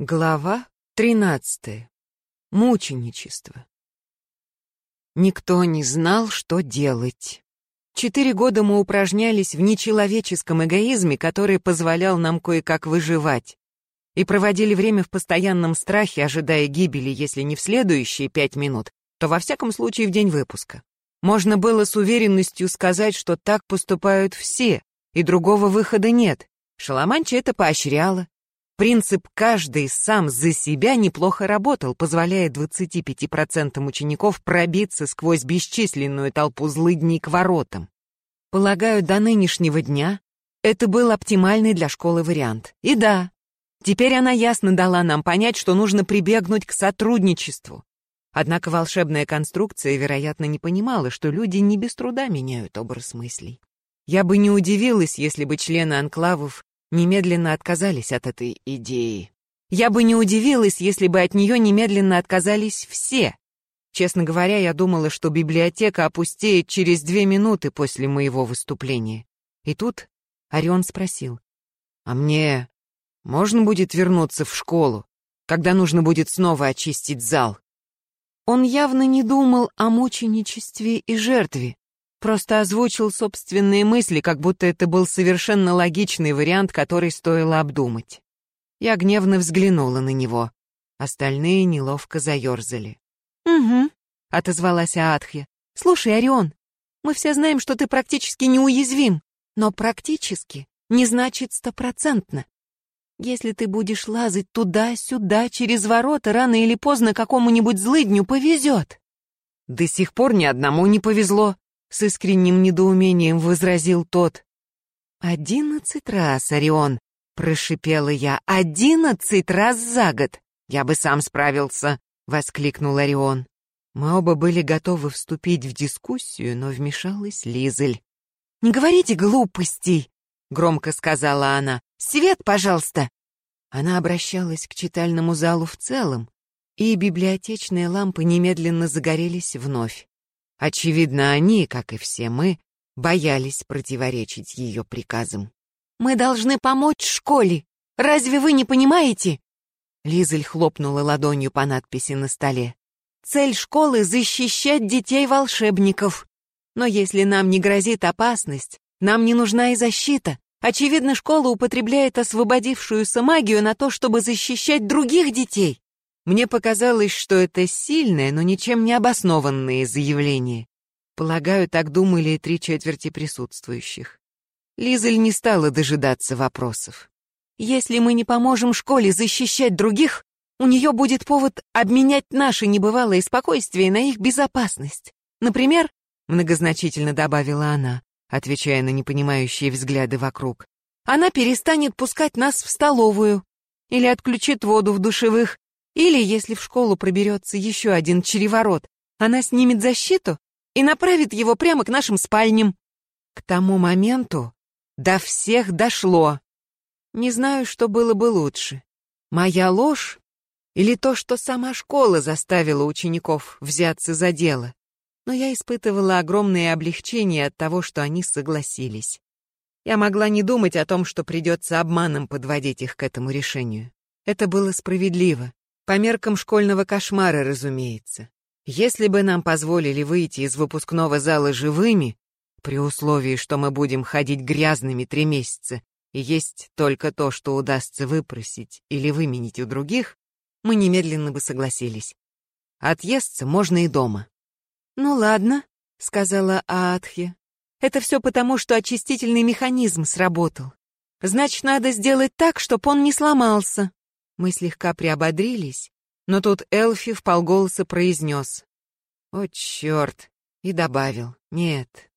Глава 13. Мученичество. Никто не знал, что делать. Четыре года мы упражнялись в нечеловеческом эгоизме, который позволял нам кое-как выживать, и проводили время в постоянном страхе, ожидая гибели, если не в следующие пять минут, то во всяком случае в день выпуска. Можно было с уверенностью сказать, что так поступают все, и другого выхода нет. Шаламанча это поощряла, Принцип «каждый сам за себя» неплохо работал, позволяя 25% учеников пробиться сквозь бесчисленную толпу злыдней к воротам. Полагаю, до нынешнего дня это был оптимальный для школы вариант. И да, теперь она ясно дала нам понять, что нужно прибегнуть к сотрудничеству. Однако волшебная конструкция, вероятно, не понимала, что люди не без труда меняют образ мыслей. Я бы не удивилась, если бы члены анклавов немедленно отказались от этой идеи. Я бы не удивилась, если бы от нее немедленно отказались все. Честно говоря, я думала, что библиотека опустеет через две минуты после моего выступления. И тут Орион спросил, «А мне можно будет вернуться в школу, когда нужно будет снова очистить зал?» Он явно не думал о мученичестве и жертве, Просто озвучил собственные мысли, как будто это был совершенно логичный вариант, который стоило обдумать. Я гневно взглянула на него. Остальные неловко заерзали. «Угу», — отозвалась Аатхья. «Слушай, Орион, мы все знаем, что ты практически неуязвим, но практически не значит стопроцентно. Если ты будешь лазать туда-сюда через ворота, рано или поздно какому-нибудь злыдню повезет». «До сих пор ни одному не повезло», с искренним недоумением возразил тот. «Одиннадцать раз, Орион!» — прошипела я. «Одиннадцать раз за год! Я бы сам справился!» — воскликнул Орион. Мы оба были готовы вступить в дискуссию, но вмешалась Лизель. «Не говорите глупостей!» — громко сказала она. «Свет, пожалуйста!» Она обращалась к читальному залу в целом, и библиотечные лампы немедленно загорелись вновь. Очевидно, они, как и все мы, боялись противоречить ее приказам. «Мы должны помочь школе! Разве вы не понимаете?» Лизель хлопнула ладонью по надписи на столе. «Цель школы — защищать детей-волшебников. Но если нам не грозит опасность, нам не нужна и защита. Очевидно, школа употребляет освободившуюся магию на то, чтобы защищать других детей. Мне показалось, что это сильное, но ничем не обоснованное заявление. Полагаю, так думали и три четверти присутствующих. Лизель не стала дожидаться вопросов. «Если мы не поможем школе защищать других, у нее будет повод обменять наше небывалое спокойствие на их безопасность. Например, — многозначительно добавила она, отвечая на непонимающие взгляды вокруг, она перестанет пускать нас в столовую или отключит воду в душевых, или, если в школу проберется еще один череворот, она снимет защиту и направит его прямо к нашим спальням. К тому моменту до всех дошло. Не знаю, что было бы лучше. Моя ложь или то, что сама школа заставила учеников взяться за дело. Но я испытывала огромное облегчение от того, что они согласились. Я могла не думать о том, что придется обманом подводить их к этому решению. Это было справедливо. По меркам школьного кошмара, разумеется. Если бы нам позволили выйти из выпускного зала живыми, при условии, что мы будем ходить грязными три месяца и есть только то, что удастся выпросить или выменить у других, мы немедленно бы согласились. Отъесться можно и дома. «Ну ладно», — сказала Аатхе. «Это все потому, что очистительный механизм сработал. Значит, надо сделать так, чтобы он не сломался». Мы слегка приободрились, но тут Элфи в полголоса произнес «О, черт!» и добавил «Нет,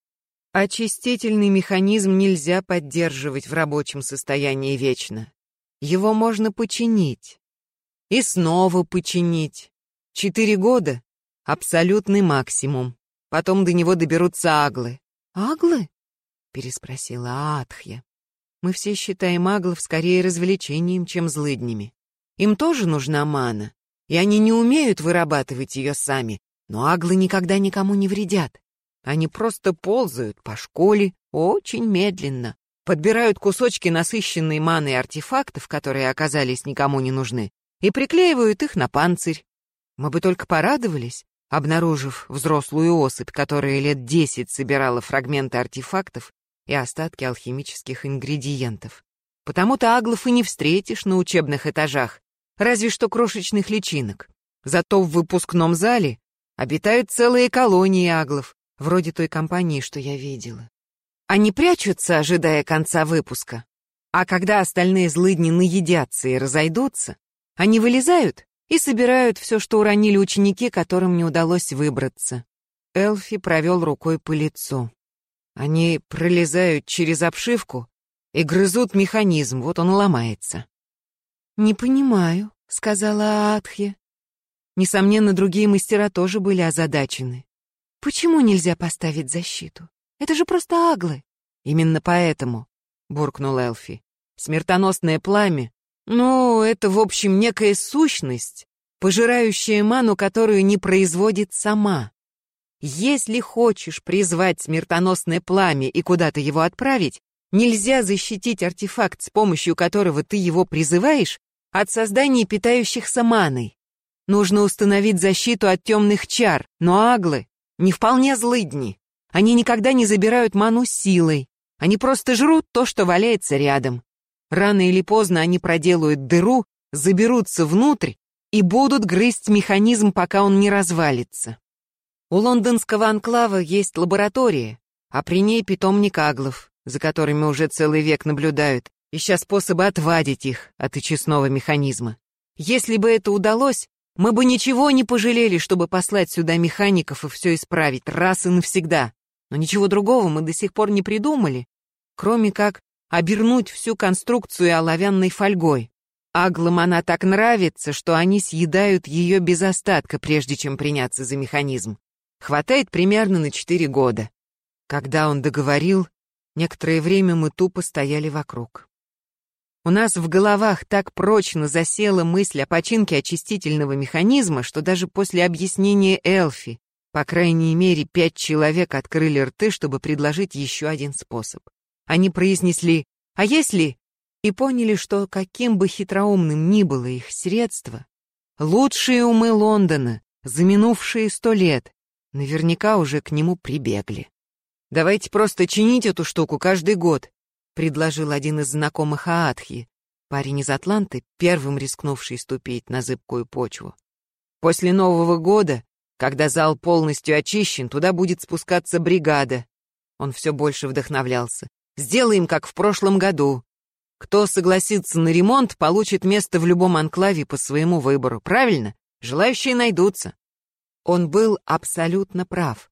очистительный механизм нельзя поддерживать в рабочем состоянии вечно. Его можно починить. И снова починить. Четыре года — абсолютный максимум. Потом до него доберутся аглы». «Аглы?» — переспросила Атхья. «Мы все считаем аглов скорее развлечением, чем злыднями. Им тоже нужна мана, и они не умеют вырабатывать ее сами, но аглы никогда никому не вредят. Они просто ползают по школе очень медленно, подбирают кусочки насыщенной маной артефактов, которые оказались никому не нужны, и приклеивают их на панцирь. Мы бы только порадовались, обнаружив взрослую особь, которая лет десять собирала фрагменты артефактов и остатки алхимических ингредиентов. Потому-то аглов и не встретишь на учебных этажах, разве что крошечных личинок. Зато в выпускном зале обитают целые колонии аглов, вроде той компании, что я видела. Они прячутся, ожидая конца выпуска. А когда остальные злыдни наедятся и разойдутся, они вылезают и собирают все, что уронили ученики, которым не удалось выбраться. Элфи провел рукой по лицу. Они пролезают через обшивку и грызут механизм, вот он ломается. «Не понимаю», — сказала Аатхе. Несомненно, другие мастера тоже были озадачены. Почему нельзя поставить защиту? Это же просто аглы. Именно поэтому, буркнул Элфи. Смертоносное пламя. Ну, это, в общем, некая сущность, пожирающая ману, которую не производит сама. Если хочешь призвать смертоносное пламя и куда-то его отправить, нельзя защитить артефакт, с помощью которого ты его призываешь, от создания питающихся маной. Нужно установить защиту от темных чар, но аглы не вполне злыдни. Они никогда не забирают ману силой. Они просто жрут то, что валяется рядом. Рано или поздно они проделают дыру, заберутся внутрь и будут грызть механизм, пока он не развалится. У лондонского анклава есть лаборатория, а при ней питомник аглов, за которыми уже целый век наблюдают, ища способы отвадить их от очистного механизма. Если бы это удалось, мы бы ничего не пожалели, чтобы послать сюда механиков и все исправить раз и навсегда. Но ничего другого мы до сих пор не придумали, кроме как обернуть всю конструкцию оловянной фольгой. Аглам она так нравится, что они съедают ее без остатка, прежде чем приняться за механизм. Хватает примерно на четыре года. Когда он договорил, некоторое время мы тупо стояли вокруг. У нас в головах так прочно засела мысль о починке очистительного механизма, что даже после объяснения Элфи, по крайней мере, пять человек открыли рты, чтобы предложить еще один способ. Они произнесли «А если?» и поняли, что каким бы хитроумным ни было их средство, лучшие умы Лондона за минувшие сто лет наверняка уже к нему прибегли. Давайте просто чинить эту штуку каждый год, — предложил один из знакомых Аатхи, парень из Атланты, первым рискнувший ступить на зыбкую почву. «После Нового года, когда зал полностью очищен, туда будет спускаться бригада». Он все больше вдохновлялся. «Сделаем, как в прошлом году. Кто согласится на ремонт, получит место в любом анклаве по своему выбору. Правильно? Желающие найдутся». Он был абсолютно прав.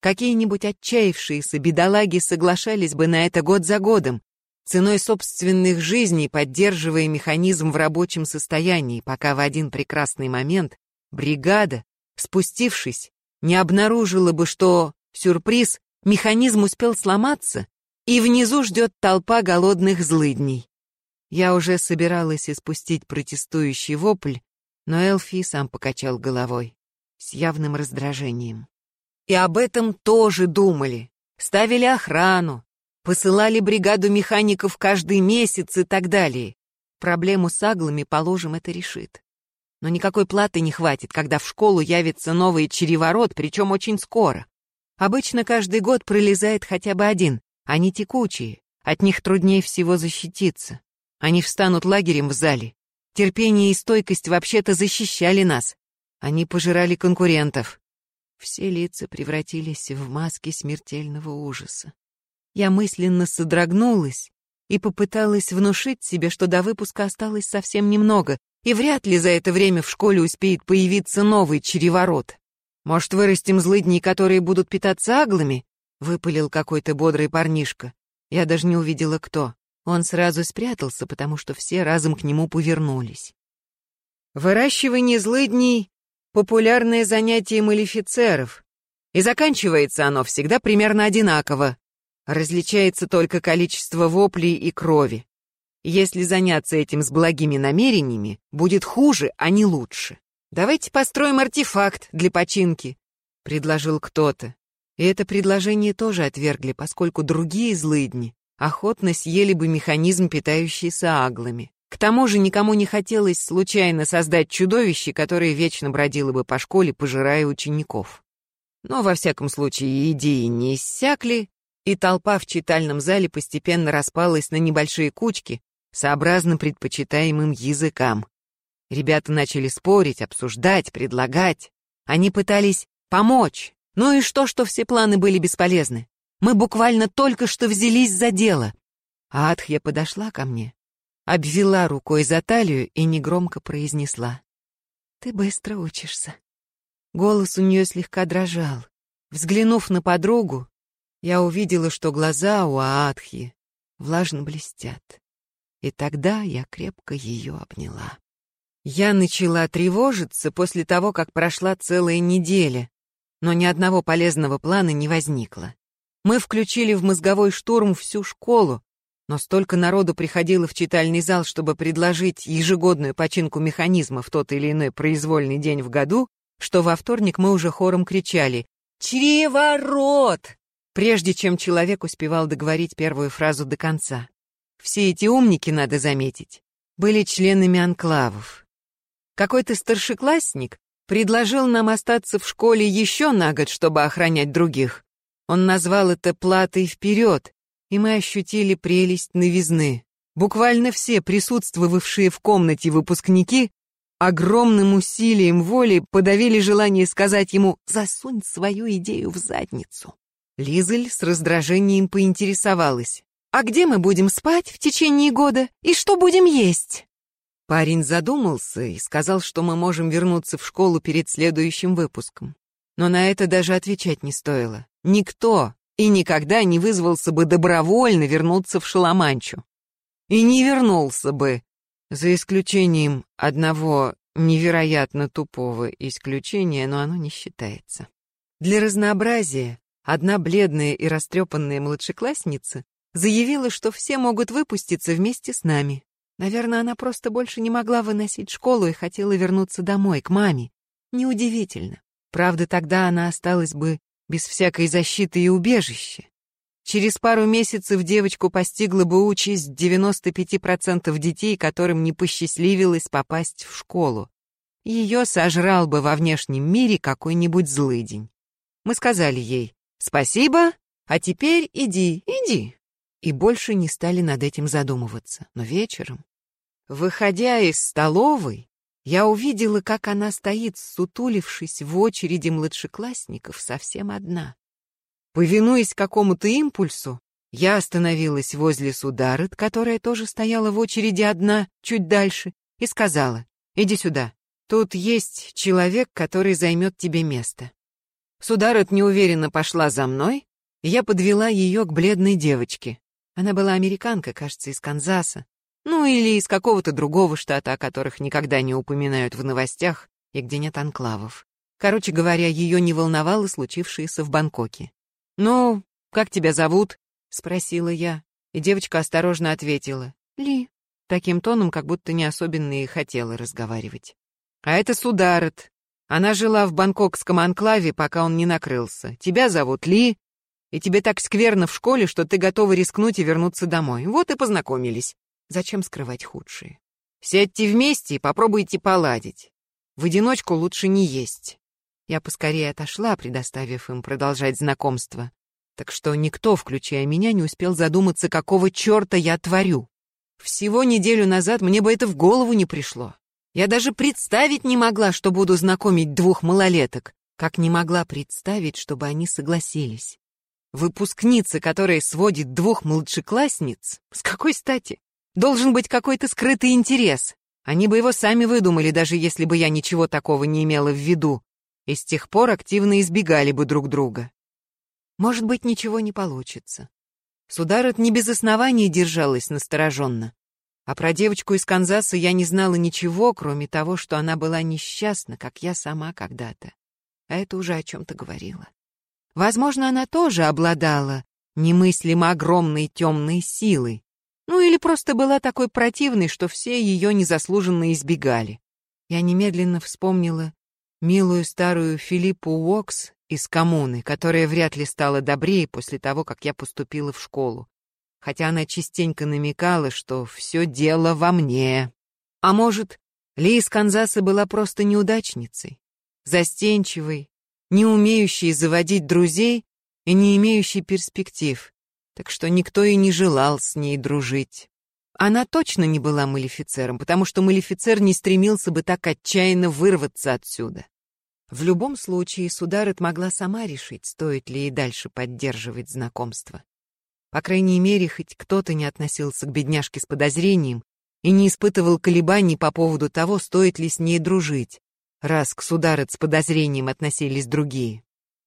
Какие-нибудь отчаявшиеся бедолаги соглашались бы на это год за годом, ценой собственных жизней поддерживая механизм в рабочем состоянии, пока в один прекрасный момент бригада, спустившись, не обнаружила бы, что, сюрприз, механизм успел сломаться, и внизу ждет толпа голодных злыдней. Я уже собиралась испустить протестующий вопль, но Элфи сам покачал головой с явным раздражением. И об этом тоже думали. Ставили охрану, посылали бригаду механиков каждый месяц и так далее. Проблему с аглами, положим, это решит. Но никакой платы не хватит, когда в школу явится новый череворот, причем очень скоро. Обычно каждый год пролезает хотя бы один. Они текучие, от них труднее всего защититься. Они встанут лагерем в зале. Терпение и стойкость вообще-то защищали нас. Они пожирали конкурентов. Все лица превратились в маски смертельного ужаса. Я мысленно содрогнулась и попыталась внушить себе, что до выпуска осталось совсем немного, и вряд ли за это время в школе успеет появиться новый череворот. «Может, вырастим злыдней, которые будут питаться аглами?» — выпалил какой-то бодрый парнишка. Я даже не увидела, кто. Он сразу спрятался, потому что все разом к нему повернулись. Выращивание злыдней популярное занятие малифицеров, и заканчивается оно всегда примерно одинаково. Различается только количество воплей и крови. Если заняться этим с благими намерениями, будет хуже, а не лучше. «Давайте построим артефакт для починки», — предложил кто-то. И это предложение тоже отвергли, поскольку другие злыдни охотно съели бы механизм, питающийся аглами. К тому же никому не хотелось случайно создать чудовище, которое вечно бродило бы по школе, пожирая учеников. Но, во всяком случае, идеи не иссякли, и толпа в читальном зале постепенно распалась на небольшие кучки, сообразно предпочитаемым языкам. Ребята начали спорить, обсуждать, предлагать. Они пытались помочь. Ну и что, что все планы были бесполезны? Мы буквально только что взялись за дело. А Адхья подошла ко мне, обвела рукой за талию и негромко произнесла. «Ты быстро учишься». Голос у нее слегка дрожал. Взглянув на подругу, я увидела, что глаза у Аатхи влажно блестят. И тогда я крепко ее обняла. Я начала тревожиться после того, как прошла целая неделя, но ни одного полезного плана не возникло. Мы включили в мозговой штурм всю школу, но столько народу приходило в читальный зал, чтобы предложить ежегодную починку механизма в тот или иной произвольный день в году, что во вторник мы уже хором кричали «Чреворот!», прежде чем человек успевал договорить первую фразу до конца. Все эти умники, надо заметить, были членами анклавов. Какой-то старшеклассник предложил нам остаться в школе еще на год, чтобы охранять других, он назвал это платой вперед, и мы ощутили прелесть новизны. Буквально все присутствовавшие в комнате выпускники огромным усилием воли подавили желание сказать ему «засунь свою идею в задницу». Лизель с раздражением поинтересовалась. «А где мы будем спать в течение года? И что будем есть?» Парень задумался и сказал, что мы можем вернуться в школу перед следующим выпуском. Но на это даже отвечать не стоило. Никто и никогда не вызвался бы добровольно вернуться в Шаламанчу. И не вернулся бы, за исключением одного невероятно тупого исключения, но оно не считается. Для разнообразия одна бледная и растрепанная младшеклассница заявила, что все могут выпуститься вместе с нами. Наверное, она просто больше не могла выносить школу и хотела вернуться домой, к маме. Неудивительно. Правда, тогда она осталась бы без всякой защиты и убежища. Через пару месяцев девочку постигла бы участь 95% детей, которым не посчастливилось попасть в школу. Ее сожрал бы во внешнем мире какой-нибудь злыдень. Мы сказали ей «Спасибо, а теперь иди, иди». И больше не стали над этим задумываться. Но вечером, выходя из столовой, я увидела, как она стоит, сутулившись в очереди младшеклассников, совсем одна. Повинуясь какому-то импульсу, я остановилась возле Сударыт, которая тоже стояла в очереди одна, чуть дальше, и сказала, «Иди сюда, тут есть человек, который займет тебе место». Сударыт неуверенно пошла за мной, и я подвела ее к бледной девочке. Она была американка, кажется, из Канзаса, ну или из какого-то другого штата, о которых никогда не упоминают в новостях и где нет анклавов. Короче говоря, ее не волновало случившееся в Бангкоке. «Ну, как тебя зовут?» — спросила я, и девочка осторожно ответила. «Ли». Таким тоном, как будто не особенно и хотела разговаривать. «А это Сударет. Она жила в бангкокском анклаве, пока он не накрылся. Тебя зовут Ли, и тебе так скверно в школе, что ты готова рискнуть и вернуться домой. Вот и познакомились. Зачем скрывать худшие? Сядьте вместе и попробуйте поладить. В одиночку лучше не есть. Я поскорее отошла, предоставив им продолжать знакомство. Так что никто, включая меня, не успел задуматься, какого черта я творю. Всего неделю назад мне бы это в голову не пришло. Я даже представить не могла, что буду знакомить двух малолеток, как не могла представить, чтобы они согласились. Выпускница, которая сводит двух младшеклассниц, с какой стати? Должен быть какой-то скрытый интерес. Они бы его сами выдумали, даже если бы я ничего такого не имела в виду, и с тех пор активно избегали бы друг друга. Может быть, ничего не получится. Сударот не без оснований держалась настороженно. А про девочку из Канзаса я не знала ничего, кроме того, что она была несчастна, как я сама когда-то. А это уже о чем-то говорила. Возможно, она тоже обладала немыслимо огромной темной силой, ну или просто была такой противной, что все ее незаслуженно избегали. Я немедленно вспомнила милую старую Филиппу Уокс из коммуны, которая вряд ли стала добрее после того, как я поступила в школу. хотя она частенько намекала, что все дело во мне. А может, Ли из Канзаса была просто неудачницей, застенчивой, не умеющей заводить друзей и не имеющей перспектив, так что никто и не желал с ней дружить. Она точно не была малифицером, потому что малифицер не стремился бы так отчаянно вырваться отсюда. В любом случае, Сударет могла сама решить, стоит ли ей дальше поддерживать знакомство. По крайней мере, хоть кто-то не относился к бедняжке с подозрением и не испытывал колебаний по поводу того, стоит ли с ней дружить, раз к Сударет с подозрением относились другие.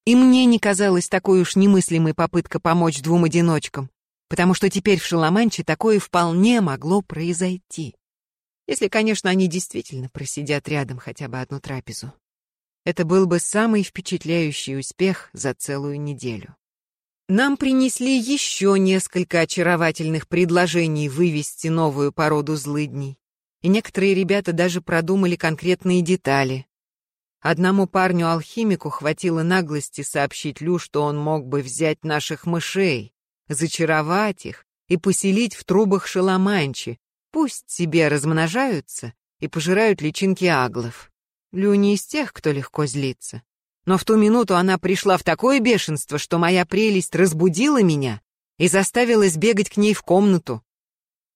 И мне не казалась такой уж немыслимой попытка помочь двум одиночкам, потому что теперь в Шаламанче такое вполне могло произойти. Если, конечно, они действительно просидят рядом хотя бы одну трапезу. Это был бы самый впечатляющий успех за целую неделю. Нам принесли еще несколько очаровательных предложений вывести новую породу злыдней. И некоторые ребята даже продумали конкретные детали. Одному парню-алхимику хватило наглости сообщить Лю, что он мог бы взять наших мышей, зачаровать их и поселить в трубах шаламанчи, пусть себе размножаются и пожирают личинки аглов. Лю не из тех, кто легко злится. Но в ту минуту она пришла в такое бешенство, что моя прелесть разбудила меня и заставила сбегать к ней в комнату.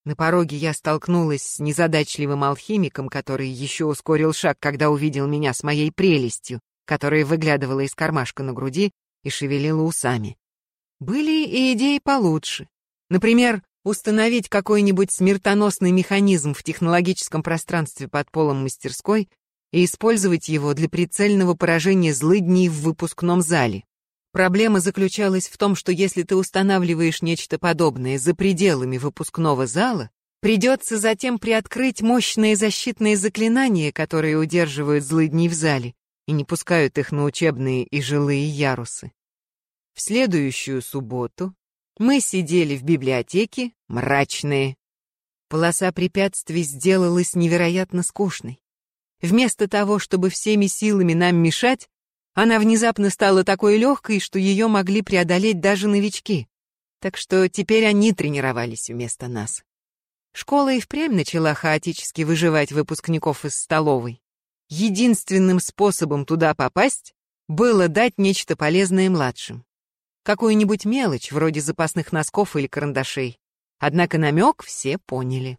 На пороге я столкнулась с незадачливым алхимиком, который еще ускорил шаг, когда увидел меня с моей прелестью, которая выглядывала из кармашка на груди и шевелила усами. Были и идеи получше. Например, установить какой-нибудь смертоносный механизм в технологическом пространстве под полом мастерской и использовать его для прицельного поражения злыдней в выпускном зале. Проблема заключалась в том, что если ты устанавливаешь нечто подобное за пределами выпускного зала, придется затем приоткрыть мощные защитные заклинания, которые удерживают злыдней в зале и не пускают их на учебные и жилые ярусы. В следующую субботу мы сидели в библиотеке, мрачные. Полоса препятствий сделалась невероятно скучной. Вместо того, чтобы всеми силами нам мешать, она внезапно стала такой легкой, что ее могли преодолеть даже новички. Так что теперь они тренировались вместо нас. Школа и впрямь начала хаотически выживать выпускников из столовой. Единственным способом туда попасть было дать нечто полезное младшим. Какую-нибудь мелочь, вроде запасных носков или карандашей. Однако намек все поняли.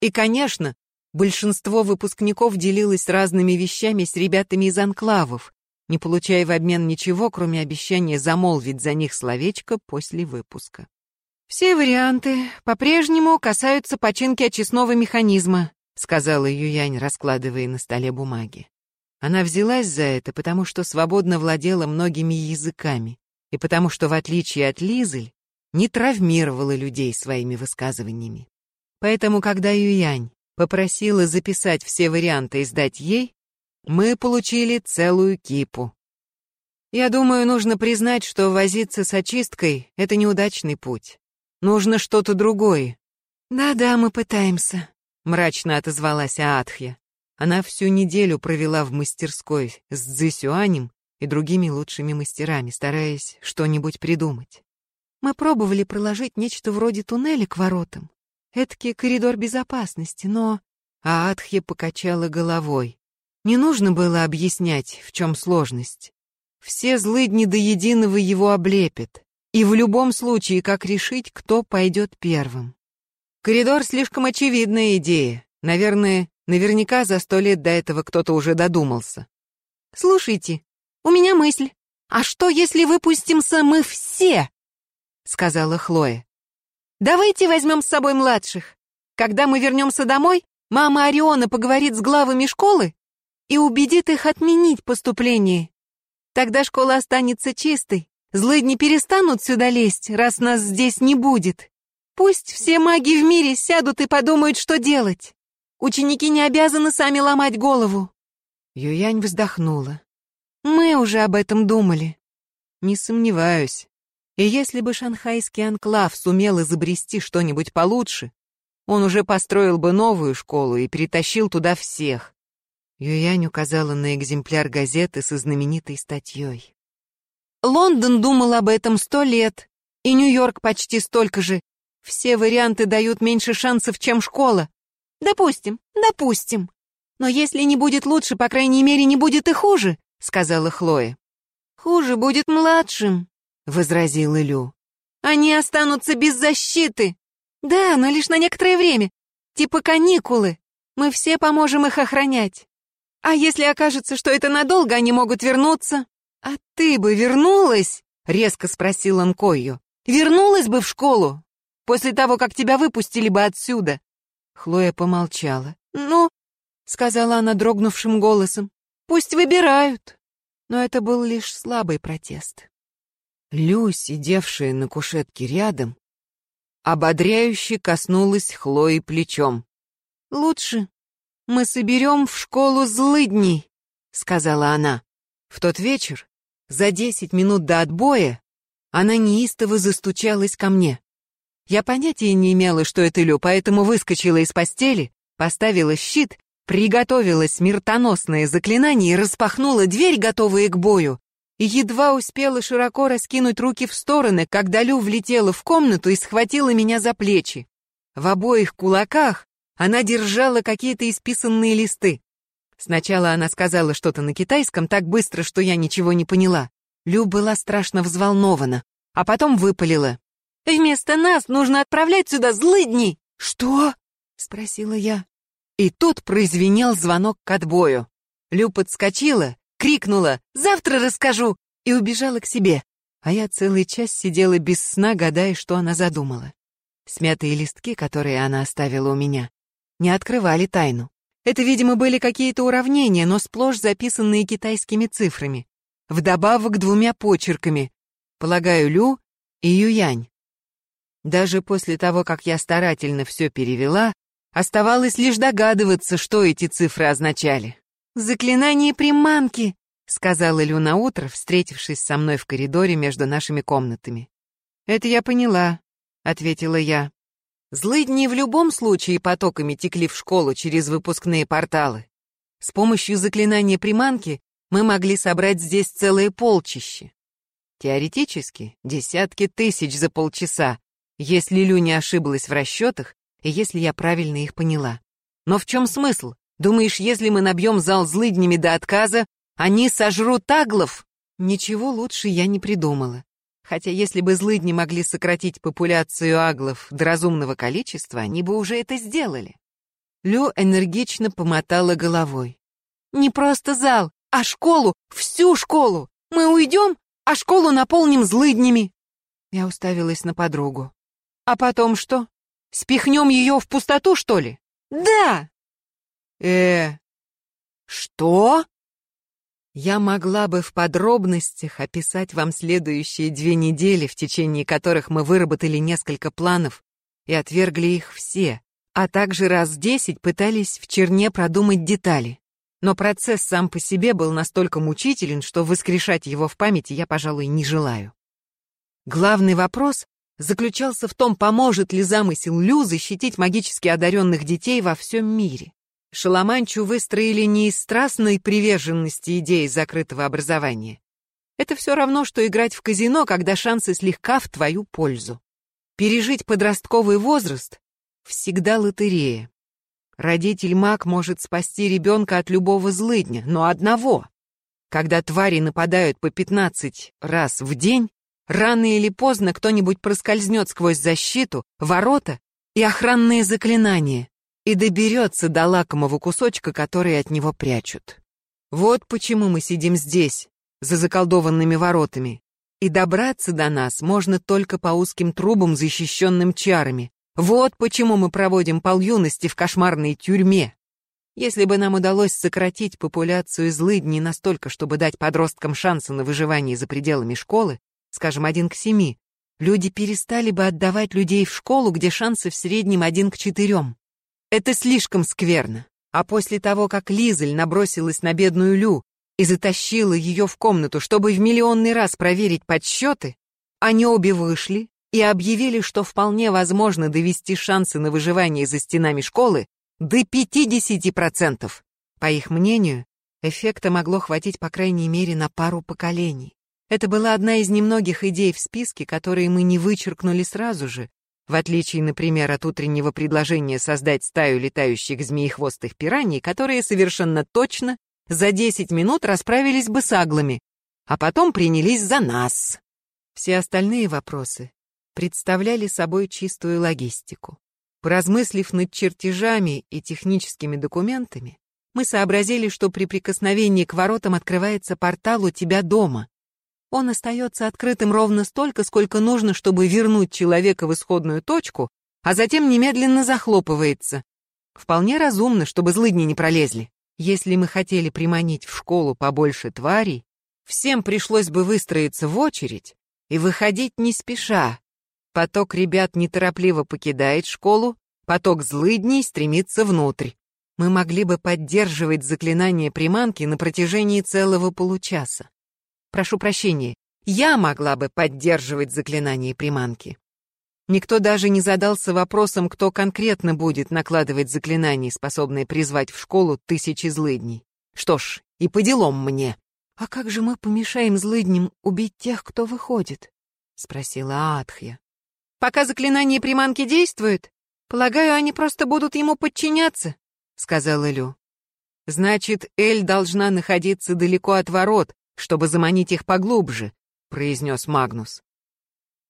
И, конечно, Большинство выпускников делилось разными вещами с ребятами из анклавов, не получая в обмен ничего, кроме обещания замолвить за них словечко после выпуска. «Все варианты по-прежнему касаются починки очистного механизма», сказала Юянь, раскладывая на столе бумаги. Она взялась за это, потому что свободно владела многими языками, и потому что, в отличие от Лизель, не травмировала людей своими высказываниями. Поэтому, когда Юянь попросила записать все варианты и сдать ей, мы получили целую кипу. Я думаю, нужно признать, что возиться с очисткой — это неудачный путь. Нужно что-то другое. «Да-да, мы пытаемся», — мрачно отозвалась Аатхья. Она всю неделю провела в мастерской с Цзисюанем и другими лучшими мастерами, стараясь что-нибудь придумать. Мы пробовали проложить нечто вроде туннеля к воротам, Эдакий коридор безопасности, но... А Адхья покачала головой. Не нужно было объяснять, в чем сложность. Все злыдни до единого его облепят. И в любом случае, как решить, кто пойдет первым. Коридор слишком очевидная идея. Наверное, наверняка за сто лет до этого кто-то уже додумался. «Слушайте, у меня мысль. А что, если выпустимся мы все?» — сказала Хлоя. Давайте возьмем с собой младших. Когда мы вернемся домой, мама Ориона поговорит с главами школы и убедит их отменить поступление. Тогда школа останется чистой. Злыдни перестанут сюда лезть, раз нас здесь не будет. Пусть все маги в мире сядут и подумают, что делать. Ученики не обязаны сами ломать голову. Юянь вздохнула. Мы уже об этом думали. Не сомневаюсь. И если бы шанхайский анклав сумел изобрести что-нибудь получше, он уже построил бы новую школу и перетащил туда всех. Юянь указала на экземпляр газеты со знаменитой статьей. Лондон думал об этом сто лет, и Нью-Йорк почти столько же, Все варианты дают меньше шансов, чем школа. Допустим, допустим. Но если не будет лучше, по крайней мере, не будет и хуже, сказала Хлоя. Хуже будет младшим, возразил Илю. Они останутся без защиты. Да, но лишь на некоторое время. Типа каникулы. Мы все поможем их охранять. А если окажется, что это надолго, они могут вернуться? А ты бы вернулась? Резко спросил он Койю. Вернулась бы в школу? После того, как тебя выпустили бы отсюда. Хлоя помолчала. «Ну, — сказала она дрогнувшим голосом, — пусть выбирают. Но это был лишь слабый протест. Лю, сидевшая на кушетке рядом, ободряюще коснулась Хлои плечом. «Лучше мы соберем в школу злыдней», — сказала она. В тот вечер, за десять минут до отбоя, она неистово застучалась ко мне. Я понятия не имела, что это Лю, поэтому выскочила из постели, поставила щит, приготовила смертоносное заклинание и распахнула дверь, готовая к бою, и едва успела широко раскинуть руки в стороны, когда Лю влетела в комнату и схватила меня за плечи. В обоих кулаках она держала какие-то исписанные листы. Сначала она сказала что-то на китайском так быстро, что я ничего не поняла. Лю была страшно взволнована, а потом выпалила. «Вместо нас нужно отправлять сюда злыдней!» «Что?» — спросила я. И тут произвенел звонок к отбою. Лю подскочила, крикнула «Завтра расскажу!» и убежала к себе. А я целый час сидела без сна, гадая, что она задумала. Смятые листки, которые она оставила у меня, не открывали тайну. Это, видимо, были какие-то уравнения, но сплошь записанные китайскими цифрами. Вдобавок двумя почерками. Полагаю, Лю и Юянь. Даже после того, как я старательно все перевела, оставалось лишь догадываться, что эти цифры означали. «Заклинание приманки», — сказала Лю на утро, встретившись со мной в коридоре между нашими комнатами. «Это я поняла», — ответила я. Злыдни в любом случае потоками текли в школу через выпускные порталы. С помощью заклинания приманки мы могли собрать здесь целое полчище. Теоретически, десятки тысяч за полчаса, если Лю не ошиблась в расчетах и если я правильно их поняла. Но в чем смысл? Думаешь, если мы набьем зал злыднями до отказа, они сожрут аглов? Ничего лучше я не придумала. Хотя если бы злыдни могли сократить популяцию аглов до разумного количества, они бы уже это сделали. Лю энергично помотала головой. «Не просто зал, а школу, всю школу! Мы уйдем, а школу наполним злыднями!» Я уставилась на подругу. «А потом что? Спихнем ее в пустоту, что ли?» «Да!» «Э, что?» Я могла бы в подробностях описать вам следующие две недели, в течение которых мы выработали несколько планов и отвергли их все, а также раз десять пытались в черне продумать детали. Но процесс сам по себе был настолько мучителен, что воскрешать его в памяти я, пожалуй, не желаю. Главный вопрос заключался в том, поможет ли замысел Лю защитить магически одаренных детей во всем мире. Шаламанчу выстроили не из страстной приверженности идеи закрытого образования. Это все равно, что играть в казино, когда шансы слегка в твою пользу. Пережить подростковый возраст — всегда лотерея. Родитель-маг может спасти ребенка от любого злыдня, но одного. Когда твари нападают по 15 раз в день, рано или поздно кто-нибудь проскользнет сквозь защиту, ворота и охранные заклинания и доберется до лакомого кусочка, который от него прячут. Вот почему мы сидим здесь, за заколдованными воротами. И добраться до нас можно только по узким трубам, защищенным чарами. Вот почему мы проводим пол юности в кошмарной тюрьме. Если бы нам удалось сократить популяцию злыдней настолько, чтобы дать подросткам шансы на выживание за пределами школы, скажем, один к семи, люди перестали бы отдавать людей в школу, где шансы в среднем один к четырем. Это слишком скверно. А после того, как Лизель набросилась на бедную Лю и затащила ее в комнату, чтобы в миллионный раз проверить подсчеты, они обе вышли и объявили, что вполне возможно довести шансы на выживание за стенами школы до 50%. По их мнению, эффекта могло хватить по крайней мере на пару поколений. Это была одна из немногих идей в списке, которые мы не вычеркнули сразу же, В отличие, например, от утреннего предложения создать стаю летающих змеехвостых пираний, которые совершенно точно за 10 минут расправились бы с аглами, а потом принялись за нас. Все остальные вопросы представляли собой чистую логистику. Поразмыслив над чертежами и техническими документами, мы сообразили, что при прикосновении к воротам открывается портал у тебя дома. Он остается открытым ровно столько, сколько нужно, чтобы вернуть человека в исходную точку, а затем немедленно захлопывается. Вполне разумно, чтобы злыдни не пролезли. Если мы хотели приманить в школу побольше тварей, всем пришлось бы выстроиться в очередь и выходить не спеша. Поток ребят неторопливо покидает школу, поток злыдней стремится внутрь мы могли бы поддерживать заклинание приманки на протяжении целого получаса. Прошу прощения, я могла бы поддерживать заклинание приманки. Никто даже не задался вопросом, кто конкретно будет накладывать заклинание, способное призвать в школу тысячи злыдней. Что ж, и по делам мне. «А как же мы помешаем злыдням убить тех, кто выходит?» — спросила Атхья. «Пока заклинание приманки действует, полагаю, они просто будут ему подчиняться», сказала Лю. Значит, Эль должна находиться далеко от ворот, чтобы заманить их поглубже, произнес Магнус.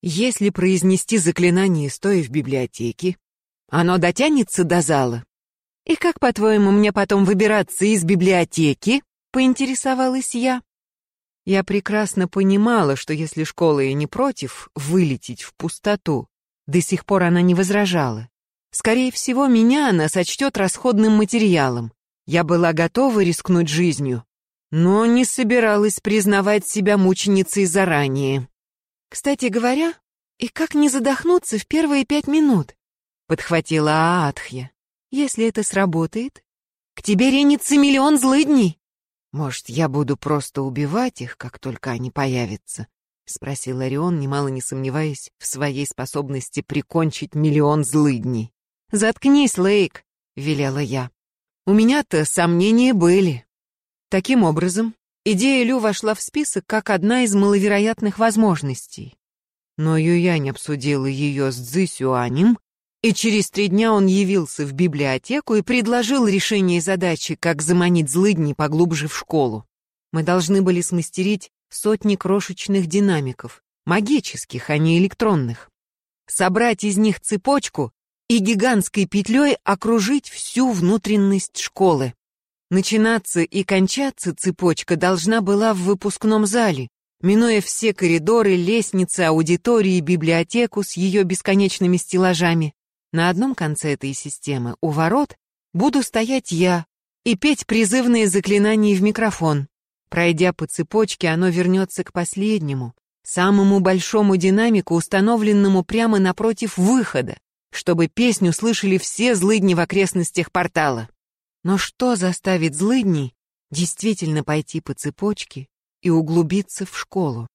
Если произнести заклинание, стоя в библиотеке, оно дотянется до зала. И как, по-твоему, мне потом выбираться из библиотеки? Поинтересовалась я. Я прекрасно понимала, что если школа и не против вылететь в пустоту, до сих пор она не возражала. Скорее всего, меня она сочтет расходным материалом. Я была готова рискнуть жизнью, но не собиралась признавать себя мученицей заранее. Кстати говоря, и как не задохнуться в первые пять минут? Подхватила Аатхья. Если это сработает, к тебе ренится миллион злыдней. Может, я буду просто убивать их, как только они появятся? Спросил Орион, немало не сомневаясь в своей способности прикончить миллион злыдней. «Заткнись, Лейк», — велела я. «У меня-то сомнения были». Таким образом, идея Лю вошла в список как одна из маловероятных возможностей. Но Юянь обсудила ее с Цзысюанем, и через три дня он явился в библиотеку и предложил решение задачи, как заманить злыдни поглубже в школу. Мы должны были смастерить сотни крошечных динамиков, магических, а не электронных. Собрать из них цепочку и гигантской петлей окружить всю внутренность школы. Начинаться и кончаться цепочка должна была в выпускном зале, минуя все коридоры, лестницы, аудитории, библиотеку с ее бесконечными стеллажами. На одном конце этой системы, у ворот, буду стоять я и петь призывные заклинания в микрофон. Пройдя по цепочке, оно вернется к последнему, самому большому динамику, установленному прямо напротив выхода, чтобы песню слышали все злыдни в окрестностях портала. Но что заставит злыдней действительно пойти по цепочке и углубиться в школу?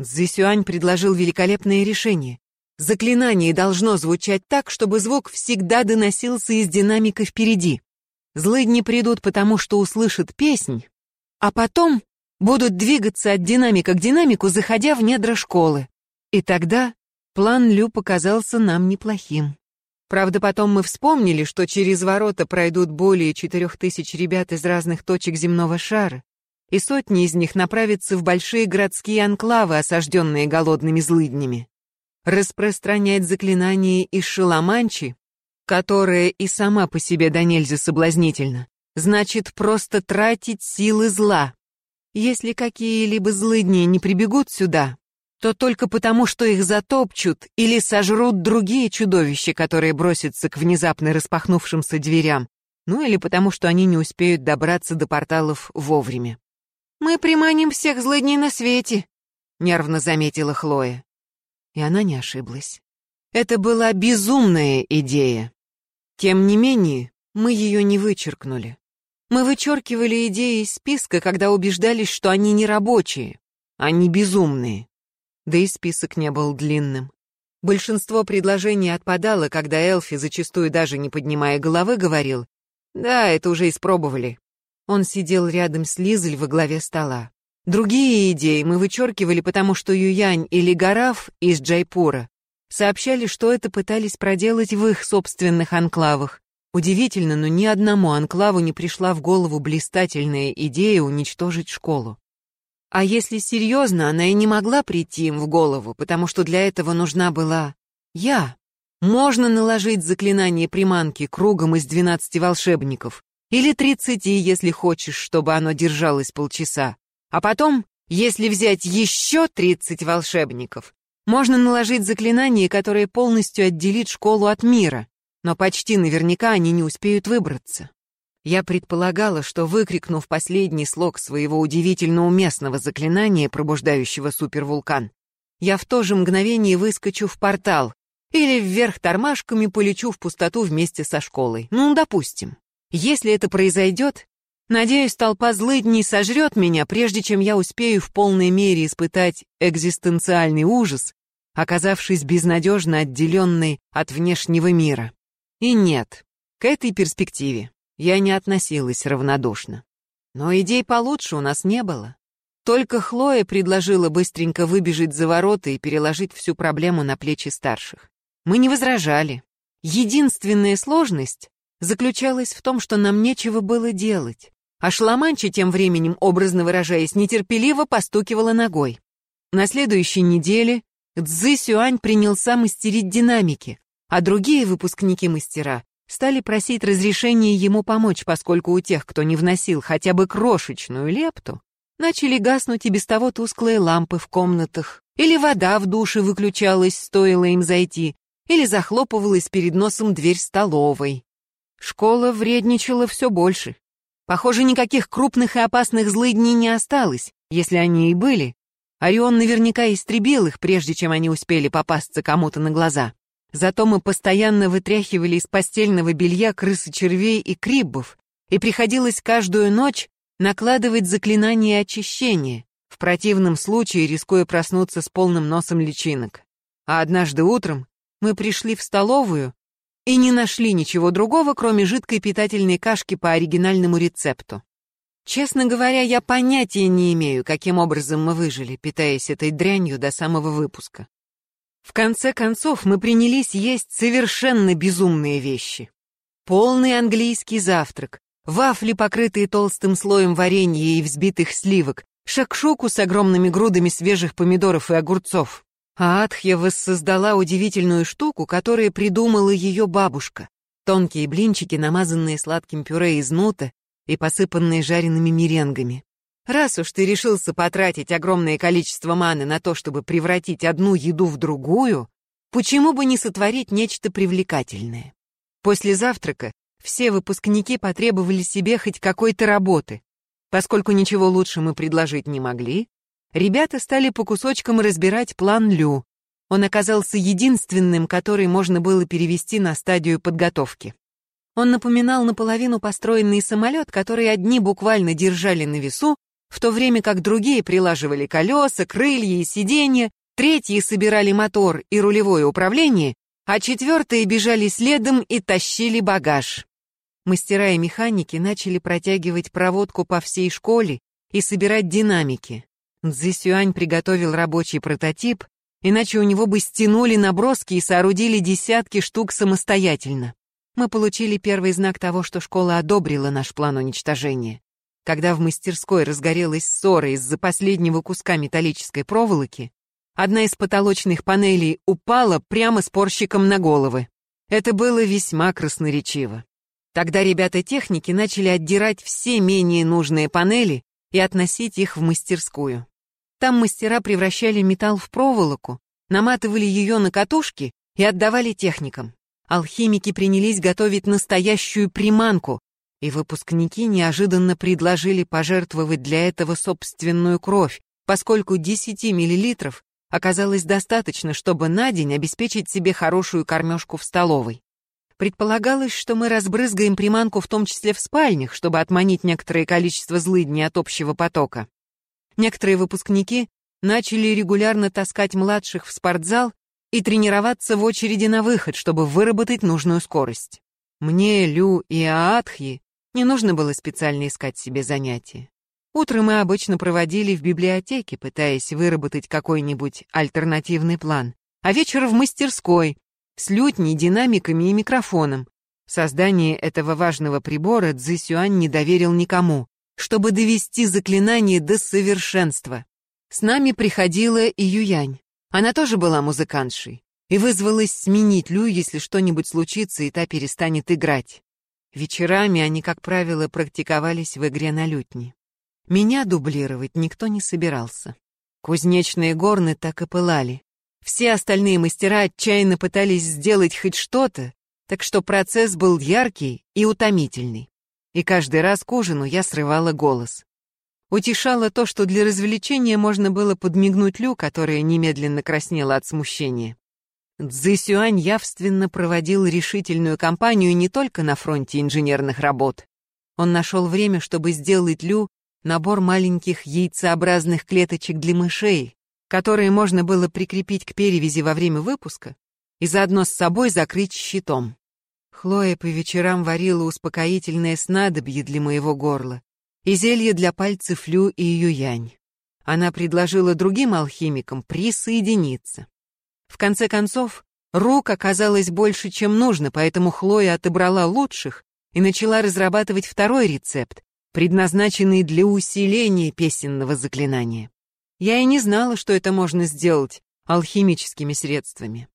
Цзисюань предложил великолепное решение. Заклинание должно звучать так, чтобы звук всегда доносился из динамика впереди. Злыдни придут потому, что услышат песнь, а потом будут двигаться от динамика к динамику, заходя в недра школы. И тогда План Лю показался нам неплохим. Правда, потом мы вспомнили, что через ворота пройдут более четырех тысяч ребят из разных точек земного шара, и сотни из них направятся в большие городские анклавы, осажденные голодными злыднями. Распространять заклинание из Шаламанчи, которое и сама по себе до нельзя соблазнительно, значит просто тратить силы зла. Если какие-либо злыдни не прибегут сюда, то только потому, что их затопчут или сожрут другие чудовища, которые бросятся к внезапно распахнувшимся дверям, ну или потому, что они не успеют добраться до порталов вовремя. «Мы приманим всех злыдней на свете», — нервно заметила Хлоя. И она не ошиблась. Это была безумная идея. Тем не менее, мы ее не вычеркнули. Мы вычеркивали идеи из списка, когда убеждались, что они не рабочие, они безумные да и список не был длинным. Большинство предложений отпадало, когда Элфи, зачастую даже не поднимая головы, говорил «Да, это уже испробовали». Он сидел рядом с Лизель во главе стола. Другие идеи мы вычеркивали, потому что Юянь или Гараф из Джайпура сообщали, что это пытались проделать в их собственных анклавах. Удивительно, но ни одному анклаву не пришла в голову блистательная идея уничтожить школу. А если серьезно, она и не могла прийти им в голову, потому что для этого нужна была я. Можно наложить заклинание приманки кругом из двенадцати волшебников, или тридцати, если хочешь, чтобы оно держалось полчаса. А потом, если взять еще тридцать волшебников, можно наложить заклинание, которое полностью отделит школу от мира, но почти наверняка они не успеют выбраться. Я предполагала, что, выкрикнув последний слог своего удивительно уместного заклинания, пробуждающего супервулкан, я в то же мгновение выскочу в портал или вверх тормашками полечу в пустоту вместе со школой. Ну, допустим. Если это произойдет, надеюсь, толпа злыдней сожрет меня, прежде чем я успею в полной мере испытать экзистенциальный ужас, оказавшись безнадежно отделенной от внешнего мира. И нет, к этой перспективе я не относилась равнодушно. Но идей получше у нас не было. Только Хлоя предложила быстренько выбежать за ворота и переложить всю проблему на плечи старших. Мы не возражали. Единственная сложность заключалась в том, что нам нечего было делать. А Шламанчи тем временем, образно выражаясь, нетерпеливо постукивала ногой. На следующей неделе Цзы Сюань принялся мастерить динамики, а другие выпускники-мастера стали просить разрешения ему помочь, поскольку у тех, кто не вносил хотя бы крошечную лепту, начали гаснуть и без того тусклые лампы в комнатах, или вода в душе выключалась, стоило им зайти, или захлопывалась перед носом дверь столовой. Школа вредничала все больше. Похоже, никаких крупных и опасных злыдней не осталось, если они и были. Орион наверняка истребил их, прежде чем они успели попасться кому-то на глаза. Зато мы постоянно вытряхивали из постельного белья крысы червей и криббов, и приходилось каждую ночь накладывать заклинание очищения, в противном случае рискуя проснуться с полным носом личинок. А однажды утром мы пришли в столовую и не нашли ничего другого, кроме жидкой питательной кашки по оригинальному рецепту. Честно говоря, я понятия не имею, каким образом мы выжили, питаясь этой дрянью до самого выпуска. В конце концов, мы принялись есть совершенно безумные вещи. Полный английский завтрак, вафли, покрытые толстым слоем варенья и взбитых сливок, шакшуку с огромными грудами свежих помидоров и огурцов. А Атхья воссоздала удивительную штуку, которую придумала ее бабушка. Тонкие блинчики, намазанные сладким пюре из нута и посыпанные жареными меренгами. Раз уж ты решился потратить огромное количество маны на то, чтобы превратить одну еду в другую, почему бы не сотворить нечто привлекательное? После завтрака все выпускники потребовали себе хоть какой-то работы. Поскольку ничего лучше мы предложить не могли, ребята стали по кусочкам разбирать план Лю. Он оказался единственным, который можно было перевести на стадию подготовки. Он напоминал наполовину построенный самолет, который одни буквально держали на весу, в то время как другие прилаживали колеса, крылья и сиденья, третьи собирали мотор и рулевое управление, а четвертые бежали следом и тащили багаж. Мастера и механики начали протягивать проводку по всей школе и собирать динамики. Цзисюань приготовил рабочий прототип, иначе у него бы стянули наброски и соорудили десятки штук самостоятельно. Мы получили первый знак того, что школа одобрила наш план уничтожения. Когда в мастерской разгорелась ссора из-за последнего куска металлической проволоки, одна из потолочных панелей упала прямо спорщикам на головы. Это было весьма красноречиво. Тогда ребята техники начали отдирать все менее нужные панели и относить их в мастерскую. Там мастера превращали металл в проволоку, наматывали ее на катушки и отдавали техникам. Алхимики принялись готовить настоящую приманку, и выпускники неожиданно предложили пожертвовать для этого собственную кровь, поскольку 10 миллилитров оказалось достаточно, чтобы на день обеспечить себе хорошую кормежку в столовой. Предполагалось, что мы разбрызгаем приманку в том числе в спальнях, чтобы отманить некоторое количество злыдней от общего потока. Некоторые выпускники начали регулярно таскать младших в спортзал и тренироваться в очереди на выход, чтобы выработать нужную скорость. Мне, Лю и Аатхи не нужно было специально искать себе занятия. Утром мы обычно проводили в библиотеке, пытаясь выработать какой-нибудь альтернативный план, а вечер в мастерской, с лютней, динамиками и микрофоном. Создание этого важного прибора Цзи Сюань не доверил никому, чтобы довести заклинание до совершенства. С нами приходила и Юянь. Она тоже была музыкантшей и вызвалась сменить Лю, если что-нибудь случится, и та перестанет играть. Вечерами они, как правило, практиковались в игре на лютне. Меня дублировать никто не собирался. Кузнечные горны так и пылали. Все остальные мастера отчаянно пытались сделать хоть что-то, так что процесс был яркий и утомительный. И каждый раз к ужину я срывала голос. Утешало то, что для развлечения можно было подмигнуть Лю, которая немедленно краснела от смущения. Цзэсюань явственно проводил решительную кампанию не только на фронте инженерных работ. Он нашел время, чтобы сделать Лю набор маленьких яйцеобразных клеточек для мышей, которые можно было прикрепить к перевязи во время выпуска и заодно с собой закрыть щитом. Хлоя по вечерам варила успокоительное снадобье для моего горла и зелье для пальцев Лю и Юянь. Она предложила другим алхимикам присоединиться. В конце концов, рук оказалось больше, чем нужно, поэтому Хлоя отобрала лучших и начала разрабатывать второй рецепт, предназначенный для усиления песенного заклинания. Я и не знала, что это можно сделать алхимическими средствами.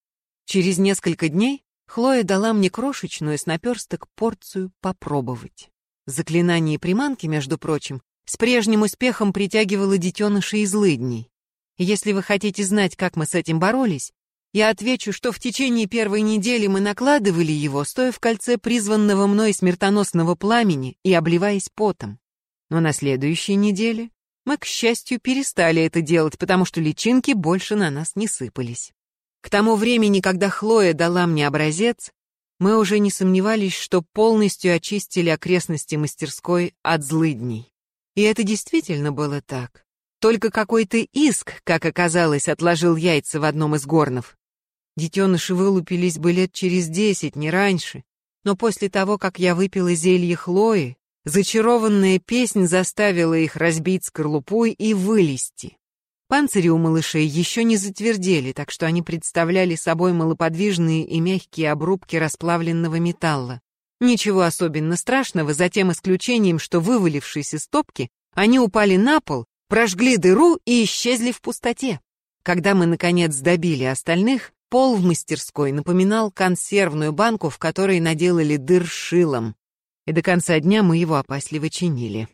Через несколько дней Хлоя дала мне крошечную с наперсток порцию попробовать. Заклинание приманки, между прочим, с прежним успехом притягивало детенышей из лыдней. Если вы хотите знать, как мы с этим боролись, я отвечу, что в течение первой недели мы накладывали его, стоя в кольце призванного мной смертоносного пламени и обливаясь потом. Но на следующей неделе мы, к счастью, перестали это делать, потому что личинки больше на нас не сыпались. К тому времени, когда Хлоя дала мне образец, мы уже не сомневались, что полностью очистили окрестности мастерской от злыдней. И это действительно было так. Только какой-то иск, как оказалось, отложил яйца в одном из горнов. Детеныши вылупились бы лет через десять, не раньше. Но после того, как я выпила зелье Хлои, зачарованная песнь заставила их разбить скорлупу и вылезти. Панцири у малышей еще не затвердели, так что они представляли собой малоподвижные и мягкие обрубки расплавленного металла. Ничего особенно страшного, за тем исключением, что вывалившись из топки, они упали на пол, прожгли дыру и исчезли в пустоте. Когда мы, наконец, добили остальных, Пол в мастерской напоминал консервную банку, в которой наделали дыр шилом, и до конца дня мы его опасливо чинили.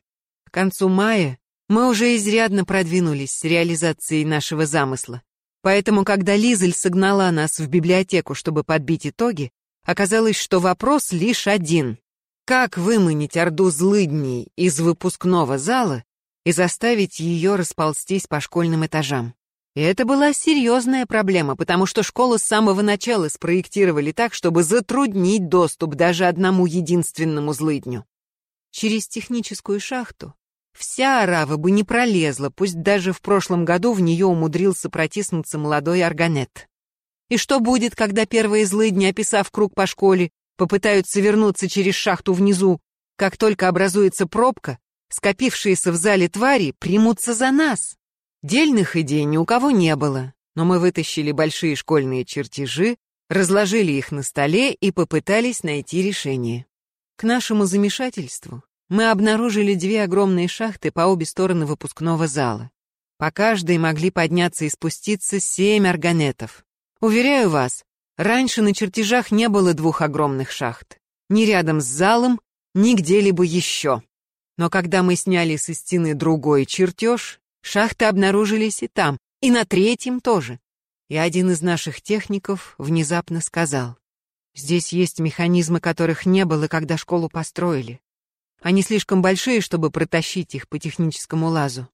К концу мая мы уже изрядно продвинулись с реализацией нашего замысла. Поэтому, когда Лизель согнала нас в библиотеку, чтобы подбить итоги, оказалось, что вопрос лишь один. Как выманить орду злыдней из выпускного зала и заставить ее расползтись по школьным этажам? И это была серьезная проблема, потому что школу с самого начала спроектировали так, чтобы затруднить доступ даже одному единственному злыдню. Через техническую шахту вся арава бы не пролезла, пусть даже в прошлом году в нее умудрился протиснуться молодой органет. И что будет, когда первые злыдни, описав круг по школе, попытаются вернуться через шахту внизу? Как только образуется пробка, скопившиеся в зале твари примутся за нас. Дельных идей ни у кого не было, но мы вытащили большие школьные чертежи, разложили их на столе и попытались найти решение. К нашему замешательству мы обнаружили две огромные шахты по обе стороны выпускного зала. По каждой могли подняться и спуститься семь органетов. Уверяю вас, раньше на чертежах не было двух огромных шахт. Ни рядом с залом, ни где-либо еще. Но когда мы сняли со стены другой чертеж, Шахты обнаружились и там, и на третьем тоже. И один из наших техников внезапно сказал, «Здесь есть механизмы, которых не было, когда школу построили. Они слишком большие, чтобы протащить их по техническому лазу.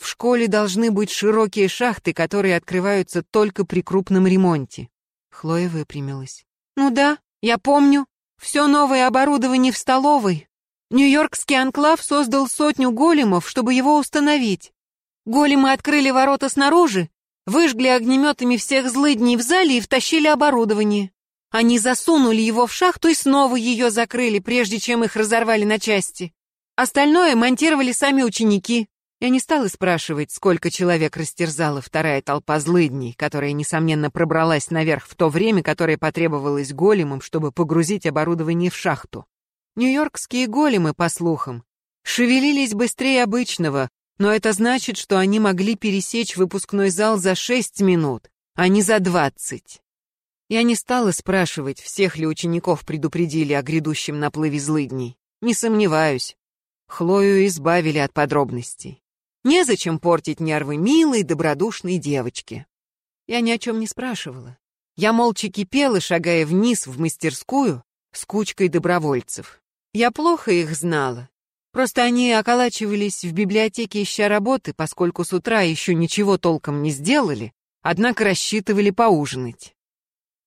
В школе должны быть широкие шахты, которые открываются только при крупном ремонте». Хлоя выпрямилась. «Ну да, я помню. Все новое оборудование в столовой. Нью-Йоркский анклав создал сотню големов, чтобы его установить. Големы открыли ворота снаружи, выжгли огнеметами всех злыдней в зале и втащили оборудование. Они засунули его в шахту и снова ее закрыли, прежде чем их разорвали на части. Остальное монтировали сами ученики. Я не стала спрашивать, сколько человек растерзала вторая толпа злыдней, которая, несомненно, пробралась наверх в то время, которое потребовалось големам, чтобы погрузить оборудование в шахту. Нью-Йоркские големы, по слухам, шевелились быстрее обычного, но это значит, что они могли пересечь выпускной зал за шесть минут, а не за двадцать. Я не стала спрашивать, всех ли учеников предупредили о грядущем наплыве злыдней. Не сомневаюсь. Хлою избавили от подробностей. Незачем портить нервы милой, добродушной девочке. Я ни о чем не спрашивала. Я молча кипела, шагая вниз в мастерскую с кучкой добровольцев. Я плохо их знала. Просто они околачивались в библиотеке ища работы, поскольку с утра еще ничего толком не сделали, однако рассчитывали поужинать.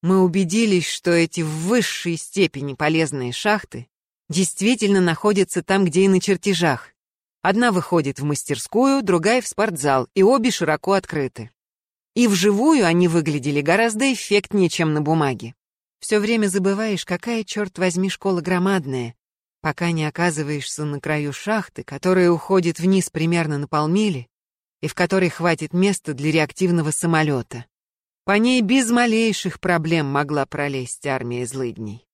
Мы убедились, что эти в высшей степени полезные шахты действительно находятся там, где и на чертежах, Одна выходит в мастерскую, другая в спортзал, и обе широко открыты. И вживую они выглядели гораздо эффектнее, чем на бумаге. Все время забываешь, какая, черт возьми, школа громадная, пока не оказываешься на краю шахты, которая уходит вниз примерно на полмили, и в которой хватит места для реактивного самолета. По ней без малейших проблем могла пролезть армия злыдней.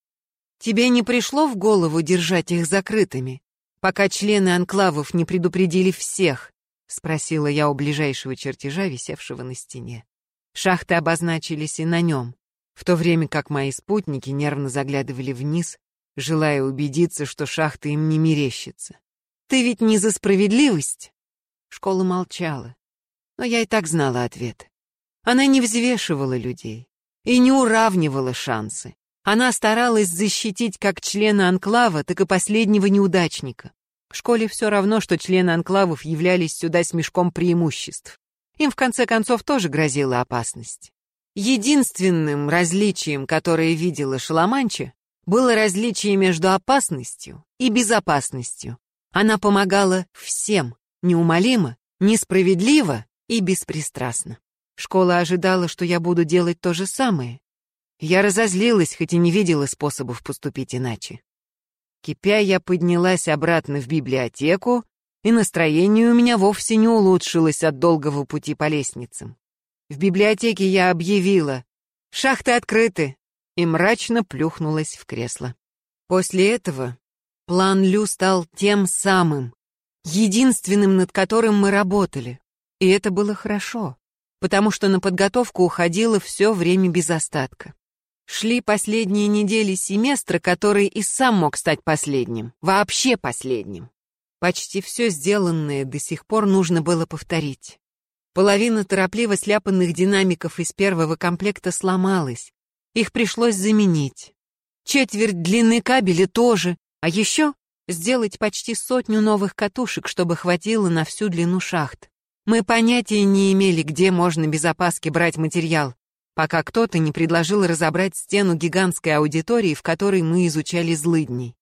Тебе не пришло в голову держать их закрытыми, пока члены анклавов не предупредили всех?» — спросила я у ближайшего чертежа, висевшего на стене. Шахты обозначились и на нем, в то время как мои спутники нервно заглядывали вниз, желая убедиться, что шахты им не мерещится. «Ты ведь не за справедливость?» Школа молчала, но я и так знала ответ. Она не взвешивала людей и не уравнивала шансы. Она старалась защитить как члена анклава, так и последнего неудачника. В школе все равно, что члены анклавов являлись сюда с мешком преимуществ. Им в конце концов тоже грозила опасность. Единственным различием, которое видела Шаламанча, было различие между опасностью и безопасностью. Она помогала всем, неумолимо, несправедливо и беспристрастно. Школа ожидала, что я буду делать то же самое, я разозлилась, хоть и не видела способов поступить иначе. Кипя, я поднялась обратно в библиотеку, и настроение у меня вовсе не улучшилось от долгого пути по лестницам. В библиотеке я объявила «Шахты открыты!» И мрачно плюхнулась в кресло. После этого план Лю стал тем самым, единственным, над которым мы работали. И это было хорошо, потому что на подготовку уходило все время без остатка. Шли последние недели семестра, который и сам мог стать последним, вообще последним. Почти все сделанное до сих пор нужно было повторить. Половина торопливо сляпанных динамиков из первого комплекта сломалась. Их пришлось заменить. Четверть длины кабеля тоже, а еще сделать почти сотню новых катушек, чтобы хватило на всю длину шахт. Мы понятия не имели, где можно без опаски брать материал, пока кто-то не предложил разобрать стену гигантской аудитории, в которой мы изучали злыдней.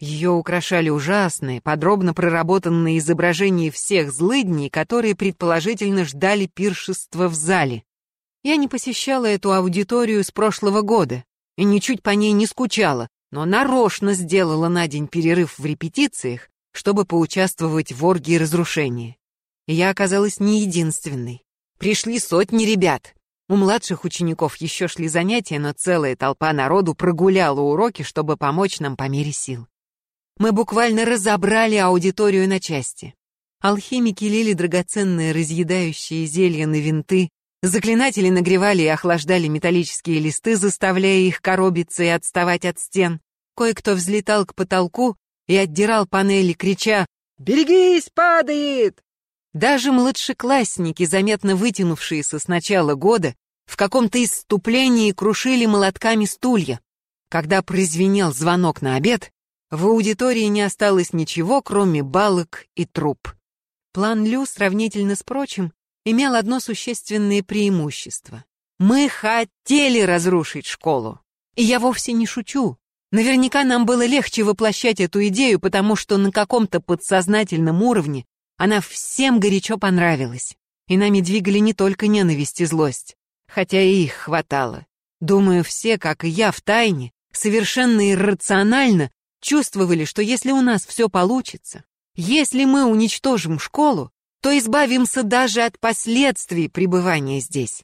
Ее украшали ужасные, подробно проработанные изображения всех злыдней, которые предположительно ждали пиршества в зале. Я не посещала эту аудиторию с прошлого года и ничуть по ней не скучала, но нарочно сделала на день перерыв в репетициях, чтобы поучаствовать в оргии разрушения. И я оказалась не единственной. Пришли сотни ребят, у младших учеников еще шли занятия, но целая толпа народу прогуляла уроки, чтобы помочь нам по мере сил. Мы буквально разобрали аудиторию на части. Алхимики лили драгоценные разъедающие зелья на винты, заклинатели нагревали и охлаждали металлические листы, заставляя их коробиться и отставать от стен. Кое-кто взлетал к потолку и отдирал панели, крича «Берегись, падает!» Даже младшеклассники, заметно вытянувшиеся с начала года, в каком-то исступлении крушили молотками стулья. Когда прозвенел звонок на обед, в аудитории не осталось ничего, кроме балок и труб. План Лю, сравнительно с прочим, имел одно существенное преимущество. Мы хотели разрушить школу. И я вовсе не шучу. Наверняка нам было легче воплощать эту идею, потому что на каком-то подсознательном уровне она всем горячо понравилась. И нами двигали не только ненависть и злость, хотя и их хватало. Думаю, все, как и я, в тайне, совершенно иррационально чувствовали, что если у нас все получится, если мы уничтожим школу, то избавимся даже от последствий пребывания здесь.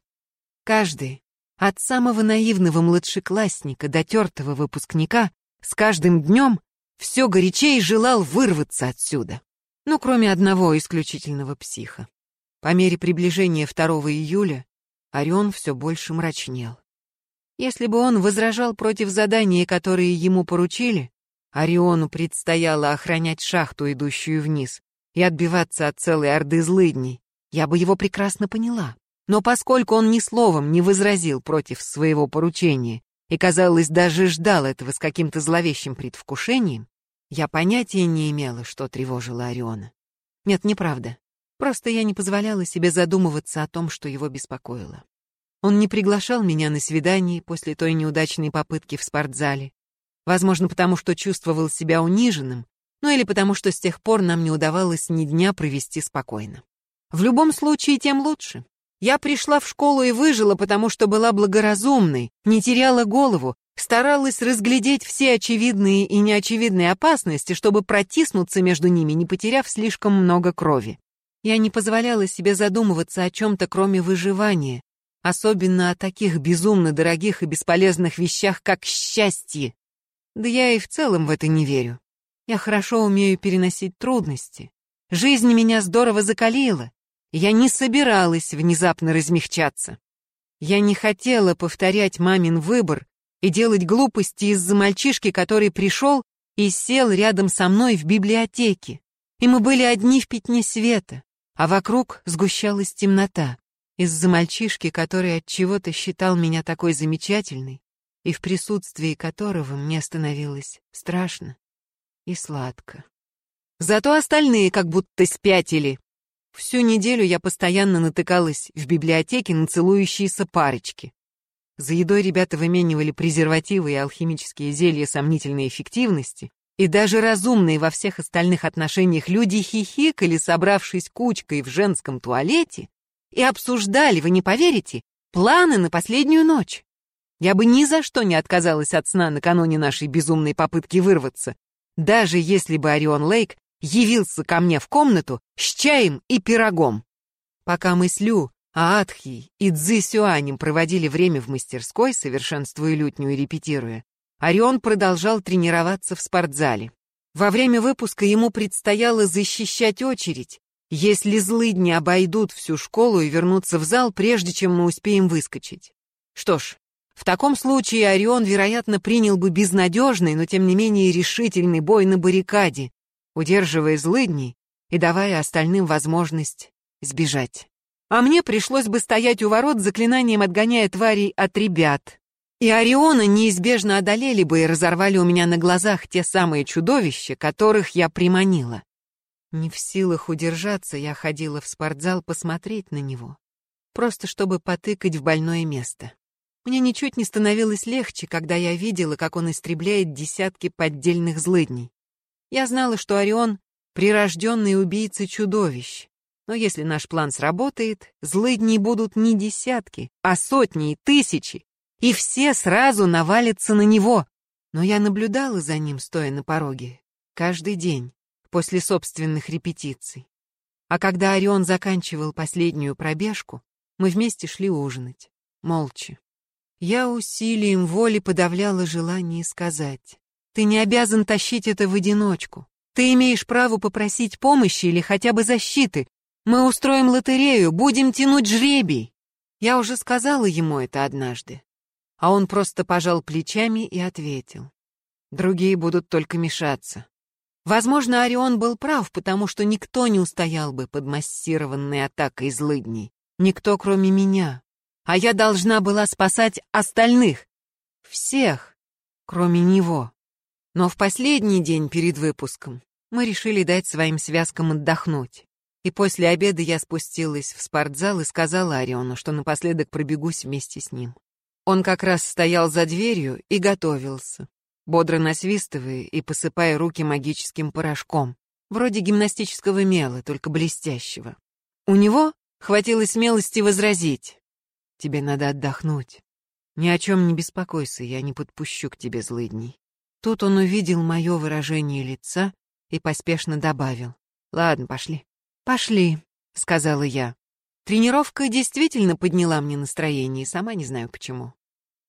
Каждый, от самого наивного младшеклассника до тертого выпускника, с каждым днем все горячей желал вырваться отсюда. Ну, кроме одного исключительного психа. По мере приближения 2 июля Орион все больше мрачнел. Если бы он возражал против задания, которые ему поручили, Ориону предстояло охранять шахту, идущую вниз, и отбиваться от целой орды злыдней, я бы его прекрасно поняла. Но поскольку он ни словом не возразил против своего поручения и, казалось, даже ждал этого с каким-то зловещим предвкушением, я понятия не имела, что тревожило Ориона. Нет, неправда. Просто я не позволяла себе задумываться о том, что его беспокоило. Он не приглашал меня на свидание после той неудачной попытки в спортзале. Возможно, потому что чувствовал себя униженным, ну или потому что с тех пор нам не удавалось ни дня провести спокойно. В любом случае, тем лучше. Я пришла в школу и выжила, потому что была благоразумной, не теряла голову, старалась разглядеть все очевидные и неочевидные опасности, чтобы протиснуться между ними, не потеряв слишком много крови. Я не позволяла себе задумываться о чем-то, кроме выживания, особенно о таких безумно дорогих и бесполезных вещах, как счастье. Да я и в целом в это не верю. Я хорошо умею переносить трудности. Жизнь меня здорово закалила. Я не собиралась внезапно размягчаться. Я не хотела повторять мамин выбор и делать глупости из-за мальчишки, который пришел и сел рядом со мной в библиотеке. И мы были одни в пятне света а вокруг сгущалась темнота из-за мальчишки, который от чего-то считал меня такой замечательной, и в присутствии которого мне становилось страшно и сладко. Зато остальные как будто спятили. Всю неделю я постоянно натыкалась в библиотеке на целующиеся парочки. За едой ребята выменивали презервативы и алхимические зелья сомнительной эффективности, и даже разумные во всех остальных отношениях люди хихикали, собравшись кучкой в женском туалете, и обсуждали, вы не поверите, планы на последнюю ночь. Я бы ни за что не отказалась от сна накануне нашей безумной попытки вырваться, даже если бы Орион Лейк явился ко мне в комнату с чаем и пирогом. Пока мы с Лю, Аатхи и Цзи Сюанем проводили время в мастерской, совершенствуя лютню и репетируя, Орион продолжал тренироваться в спортзале. Во время выпуска ему предстояло защищать очередь, если злыдни обойдут всю школу и вернутся в зал, прежде чем мы успеем выскочить. Что ж, в таком случае Орион, вероятно, принял бы безнадежный, но тем не менее решительный бой на баррикаде, удерживая злыдней и давая остальным возможность сбежать. А мне пришлось бы стоять у ворот, заклинанием отгоняя тварей от ребят, и Ориона неизбежно одолели бы и разорвали у меня на глазах те самые чудовища, которых я приманила. Не в силах удержаться, я ходила в спортзал посмотреть на него, просто чтобы потыкать в больное место. Мне ничуть не становилось легче, когда я видела, как он истребляет десятки поддельных злыдней. Я знала, что Орион — прирожденный убийца чудовищ. Но если наш план сработает, злыдней будут не десятки, а сотни и тысячи, и все сразу навалятся на него. Но я наблюдала за ним, стоя на пороге, каждый день, после собственных репетиций. А когда Орион заканчивал последнюю пробежку, мы вместе шли ужинать, молча. Я усилием воли подавляла желание сказать. «Ты не обязан тащить это в одиночку. Ты имеешь право попросить помощи или хотя бы защиты. Мы устроим лотерею, будем тянуть жребий». Я уже сказала ему это однажды а он просто пожал плечами и ответил. Другие будут только мешаться. Возможно, Орион был прав, потому что никто не устоял бы под массированной атакой злыдней. Никто, кроме меня. А я должна была спасать остальных. Всех, кроме него. Но в последний день перед выпуском мы решили дать своим связкам отдохнуть. И после обеда я спустилась в спортзал и сказала Ориону, что напоследок пробегусь вместе с ним. Он как раз стоял за дверью и готовился, бодро насвистывая и посыпая руки магическим порошком, вроде гимнастического мела, только блестящего. У него хватило смелости возразить. «Тебе надо отдохнуть. Ни о чем не беспокойся, я не подпущу к тебе злыдней». Тут он увидел мое выражение лица и поспешно добавил. «Ладно, пошли». «Пошли», — сказала я. Тренировка действительно подняла мне настроение, сама не знаю почему.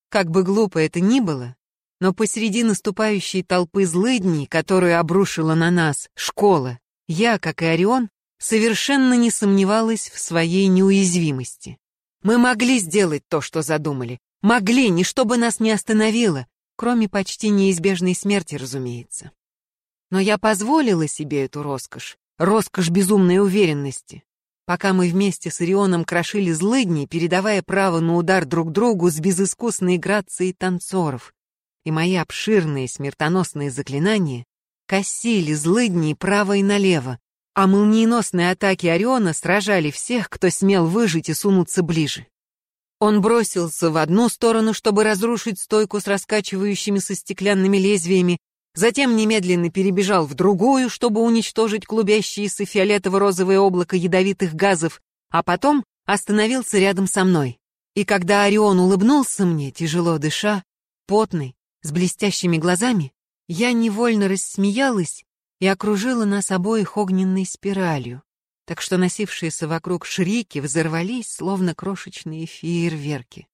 Как бы глупо это ни было, но посреди наступающей толпы злыдней, которую обрушила на нас школа, я, как и Орион, совершенно не сомневалась в своей неуязвимости. Мы могли сделать то, что задумали. Могли, ничто бы нас не остановило, кроме почти неизбежной смерти, разумеется. Но я позволила себе эту роскошь, роскошь безумной уверенности, пока мы вместе с Орионом крошили злыдни, передавая право на удар друг другу с безыскусной грацией танцоров, и мои обширные смертоносные заклинания косили злыдни право и налево, а молниеносные атаки Ориона сражали всех, кто смел выжить и сунуться ближе. Он бросился в одну сторону, чтобы разрушить стойку с раскачивающимися стеклянными лезвиями, затем немедленно перебежал в другую, чтобы уничтожить клубящееся фиолетово-розовое облако ядовитых газов, а потом остановился рядом со мной. И когда Орион улыбнулся мне, тяжело дыша, потный, с блестящими глазами, я невольно рассмеялась и окружила нас обоих огненной спиралью так что носившиеся вокруг шрики взорвались, словно крошечные фейерверки,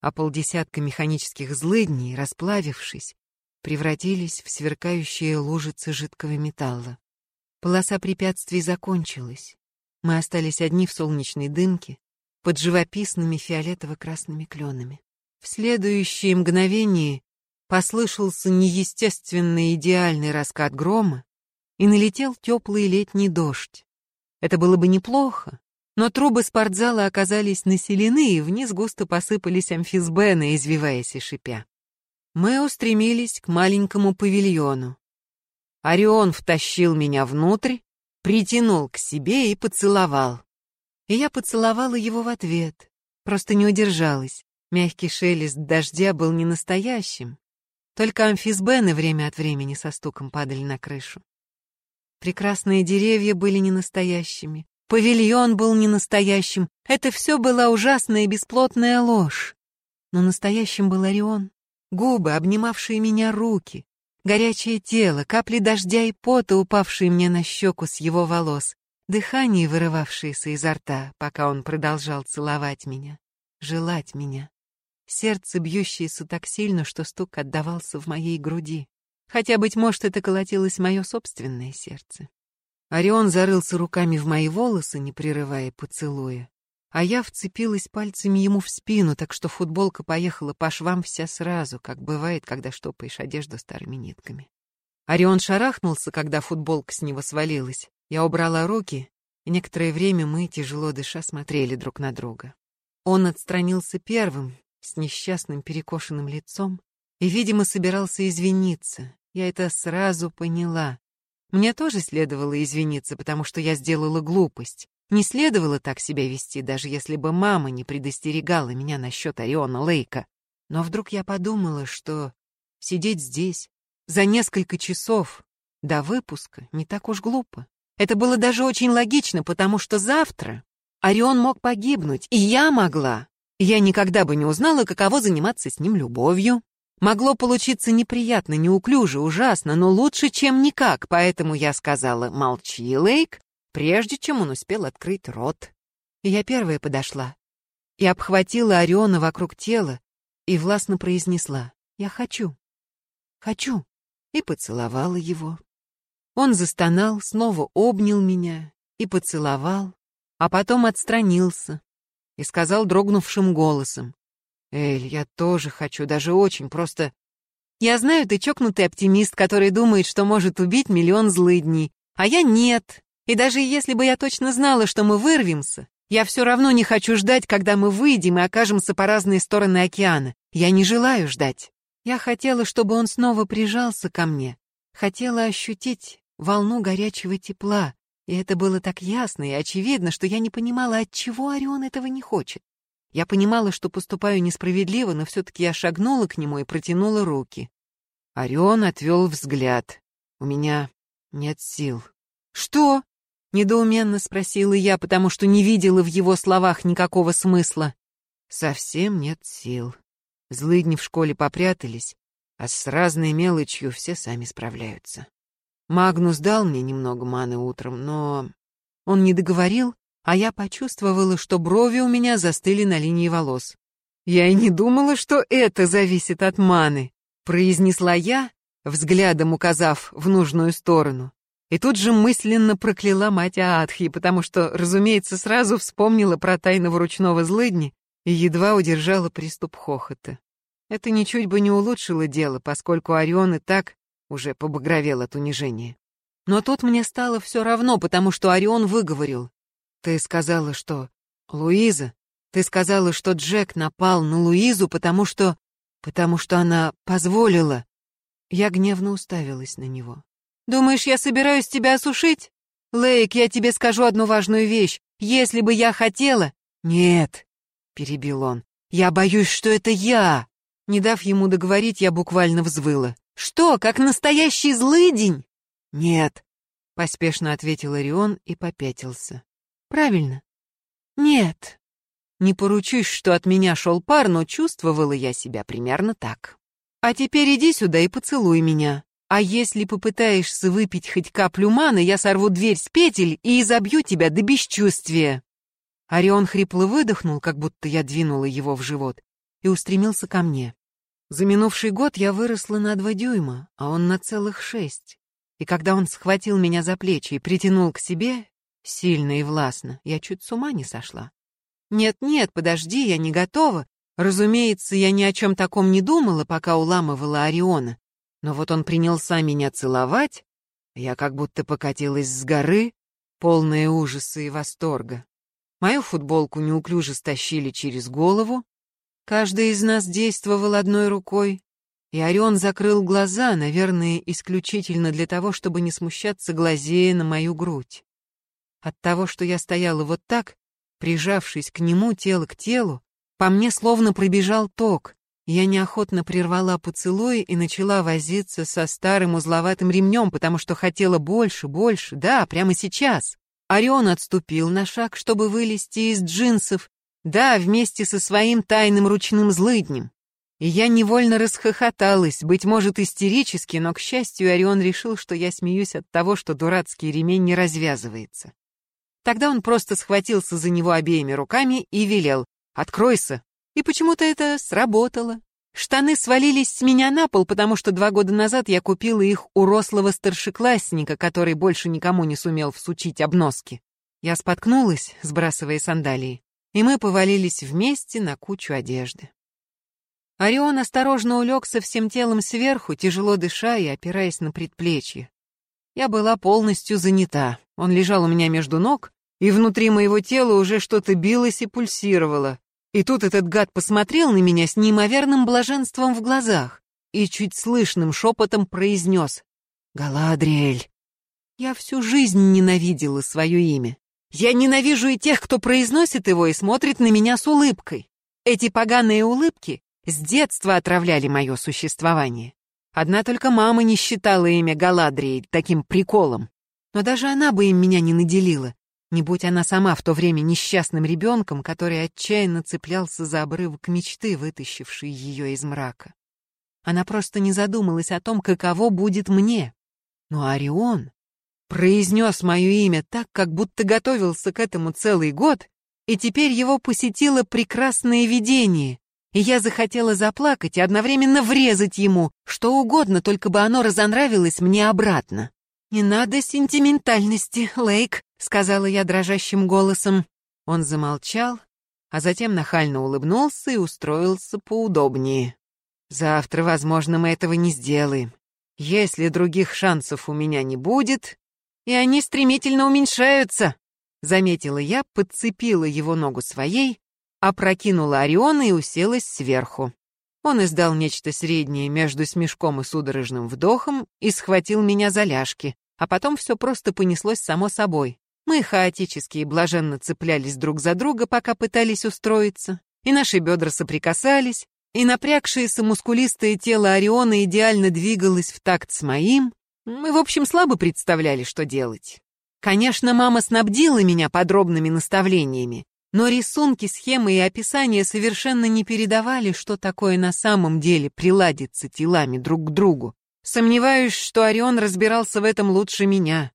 а полдесятка механических злыдней, расплавившись, превратились в сверкающие лужицы жидкого металла. Полоса препятствий закончилась. Мы остались одни в солнечной дымке, под живописными фиолетово-красными кленами. В следующее мгновение послышался неестественный идеальный раскат грома, и налетел теплый летний дождь. Это было бы неплохо, но трубы спортзала оказались населены, и вниз густо посыпались амфисбены, извиваясь и шипя. Мы устремились к маленькому павильону. Орион втащил меня внутрь, притянул к себе и поцеловал. И я поцеловала его в ответ, просто не удержалась. Мягкий шелест дождя был не настоящим, только амфисбены время от времени со стуком падали на крышу. Прекрасные деревья были не настоящими. Павильон был не настоящим. Это все была ужасная и бесплотная ложь. Но настоящим был Орион. Губы, обнимавшие меня руки, горячее тело, капли дождя и пота, упавшие мне на щеку с его волос, дыхание, вырывавшееся изо рта, пока он продолжал целовать меня, желать меня. Сердце, бьющееся так сильно, что стук отдавался в моей груди. Хотя, быть может, это колотилось мое собственное сердце. Орион зарылся руками в мои волосы, не прерывая поцелуя, а я вцепилась пальцами ему в спину, так что футболка поехала по швам вся сразу, как бывает, когда штопаешь одежду старыми нитками. Орион шарахнулся, когда футболка с него свалилась. Я убрала руки, и некоторое время мы, тяжело дыша, смотрели друг на друга. Он отстранился первым, с несчастным перекошенным лицом, и, видимо, собирался извиниться, я это сразу поняла. Мне тоже следовало извиниться, потому что я сделала глупость. Не следовало так себя вести, даже если бы мама не предостерегала меня насчет Ориона Лейка. Но вдруг я подумала, что сидеть здесь за несколько часов до выпуска не так уж глупо. Это было даже очень логично, потому что завтра Орион мог погибнуть, и я могла. Я никогда бы не узнала, каково заниматься с ним любовью. Могло получиться неприятно, неуклюже, ужасно, но лучше, чем никак, поэтому я сказала «молчи, Лейк», прежде чем он успел открыть рот. Я первая подошла и обхватила Ориона вокруг тела и властно произнесла «Я хочу, хочу» и поцеловала его. Он застонал, снова обнял меня и поцеловал, а потом отстранился и сказал дрогнувшим голосом Эль, я тоже хочу, даже очень, просто... Я знаю, ты чокнутый оптимист, который думает, что может убить миллион злыдней, а я нет. И даже если бы я точно знала, что мы вырвемся, я все равно не хочу ждать, когда мы выйдем и окажемся по разные стороны океана. Я не желаю ждать. Я хотела, чтобы он снова прижался ко мне. Хотела ощутить волну горячего тепла. И это было так ясно и очевидно, что я не понимала, от чего Орион этого не хочет. Я понимала, что поступаю несправедливо, но все-таки я шагнула к нему и протянула руки. Орион отвел взгляд. У меня нет сил. «Что?» — недоуменно спросила я, потому что не видела в его словах никакого смысла. «Совсем нет сил. Злыдни в школе попрятались, а с разной мелочью все сами справляются. Магнус дал мне немного маны утром, но...» Он не договорил, а я почувствовала, что брови у меня застыли на линии волос. «Я и не думала, что это зависит от маны», — произнесла я, взглядом указав в нужную сторону. И тут же мысленно прокляла мать Аатхи, потому что, разумеется, сразу вспомнила про тайного ручного злыдни и едва удержала приступ хохота. Это ничуть бы не улучшило дело, поскольку Орион и так уже побагровел от унижения. Но тут мне стало все равно, потому что Орион выговорил. «Ты сказала, что... Луиза, ты сказала, что Джек напал на Луизу, потому что... потому что она позволила...» Я гневно уставилась на него. «Думаешь, я собираюсь тебя осушить? Лейк, я тебе скажу одну важную вещь. Если бы я хотела...» «Нет», — перебил он, — «я боюсь, что это я». Не дав ему договорить, я буквально взвыла. «Что, как настоящий злыдень?» «Нет», — поспешно ответил Орион и попятился. «Правильно. Нет. Не поручусь, что от меня шел пар, но чувствовала я себя примерно так. А теперь иди сюда и поцелуй меня. А если попытаешься выпить хоть каплю маны, я сорву дверь с петель и изобью тебя до бесчувствия». Орион хрипло выдохнул, как будто я двинула его в живот, и устремился ко мне. За минувший год я выросла на два дюйма, а он на целых шесть. И когда он схватил меня за плечи и притянул к себе, сильно и властно, я чуть с ума не сошла. «Нет-нет, подожди, я не готова. Разумеется, я ни о чем таком не думала, пока уламывала Ориона. Но вот он принялся меня целовать, я как будто покатилась с горы, полная ужаса и восторга. Мою футболку неуклюже стащили через голову, Каждый из нас действовал одной рукой, и Орион закрыл глаза, наверное, исключительно для того, чтобы не смущаться глазея на мою грудь. От того, что я стояла вот так, прижавшись к нему тело к телу, по мне словно пробежал ток. Я неохотно прервала поцелуй и начала возиться со старым узловатым ремнем, потому что хотела больше, больше, да, прямо сейчас. Орион отступил на шаг, чтобы вылезти из джинсов, да, вместе со своим тайным ручным злыднем. И я невольно расхохоталась, быть может, истерически, но, к счастью, Орион решил, что я смеюсь от того, что дурацкий ремень не развязывается. Тогда он просто схватился за него обеими руками и велел «Откройся!» И почему-то это сработало. Штаны свалились с меня на пол, потому что два года назад я купила их у рослого старшеклассника, который больше никому не сумел всучить обноски. Я споткнулась, сбрасывая сандалии и мы повалились вместе на кучу одежды. Орион осторожно улегся всем телом сверху, тяжело дыша и опираясь на предплечье. Я была полностью занята. Он лежал у меня между ног, и внутри моего тела уже что-то билось и пульсировало. И тут этот гад посмотрел на меня с неимоверным блаженством в глазах и чуть слышным шепотом произнес «Галадриэль». Я всю жизнь ненавидела свое имя. Я ненавижу и тех, кто произносит его и смотрит на меня с улыбкой. Эти поганые улыбки с детства отравляли мое существование. Одна только мама не считала имя Галадрией таким приколом. Но даже она бы им меня не наделила, не будь она сама в то время несчастным ребенком, который отчаянно цеплялся за обрывок мечты, вытащивший ее из мрака. Она просто не задумалась о том, каково будет мне. Но Орион произнес мое имя так, как будто готовился к этому целый год, и теперь его посетило прекрасное видение, и я захотела заплакать и одновременно врезать ему, что угодно, только бы оно разонравилось мне обратно. «Не надо сентиментальности, Лейк», — сказала я дрожащим голосом. Он замолчал, а затем нахально улыбнулся и устроился поудобнее. «Завтра, возможно, мы этого не сделаем. Если других шансов у меня не будет, и они стремительно уменьшаются», — заметила я, подцепила его ногу своей, опрокинула Ориона и уселась сверху. Он издал нечто среднее между смешком и судорожным вдохом и схватил меня за ляжки, а потом все просто понеслось само собой. Мы хаотически и блаженно цеплялись друг за друга, пока пытались устроиться, и наши бедра соприкасались, и напрягшееся мускулистое тело Ориона идеально двигалось в такт с моим, мы, в общем, слабо представляли, что делать. Конечно, мама снабдила меня подробными наставлениями, но рисунки, схемы и описания совершенно не передавали, что такое на самом деле приладиться телами друг к другу. Сомневаюсь, что Орион разбирался в этом лучше меня.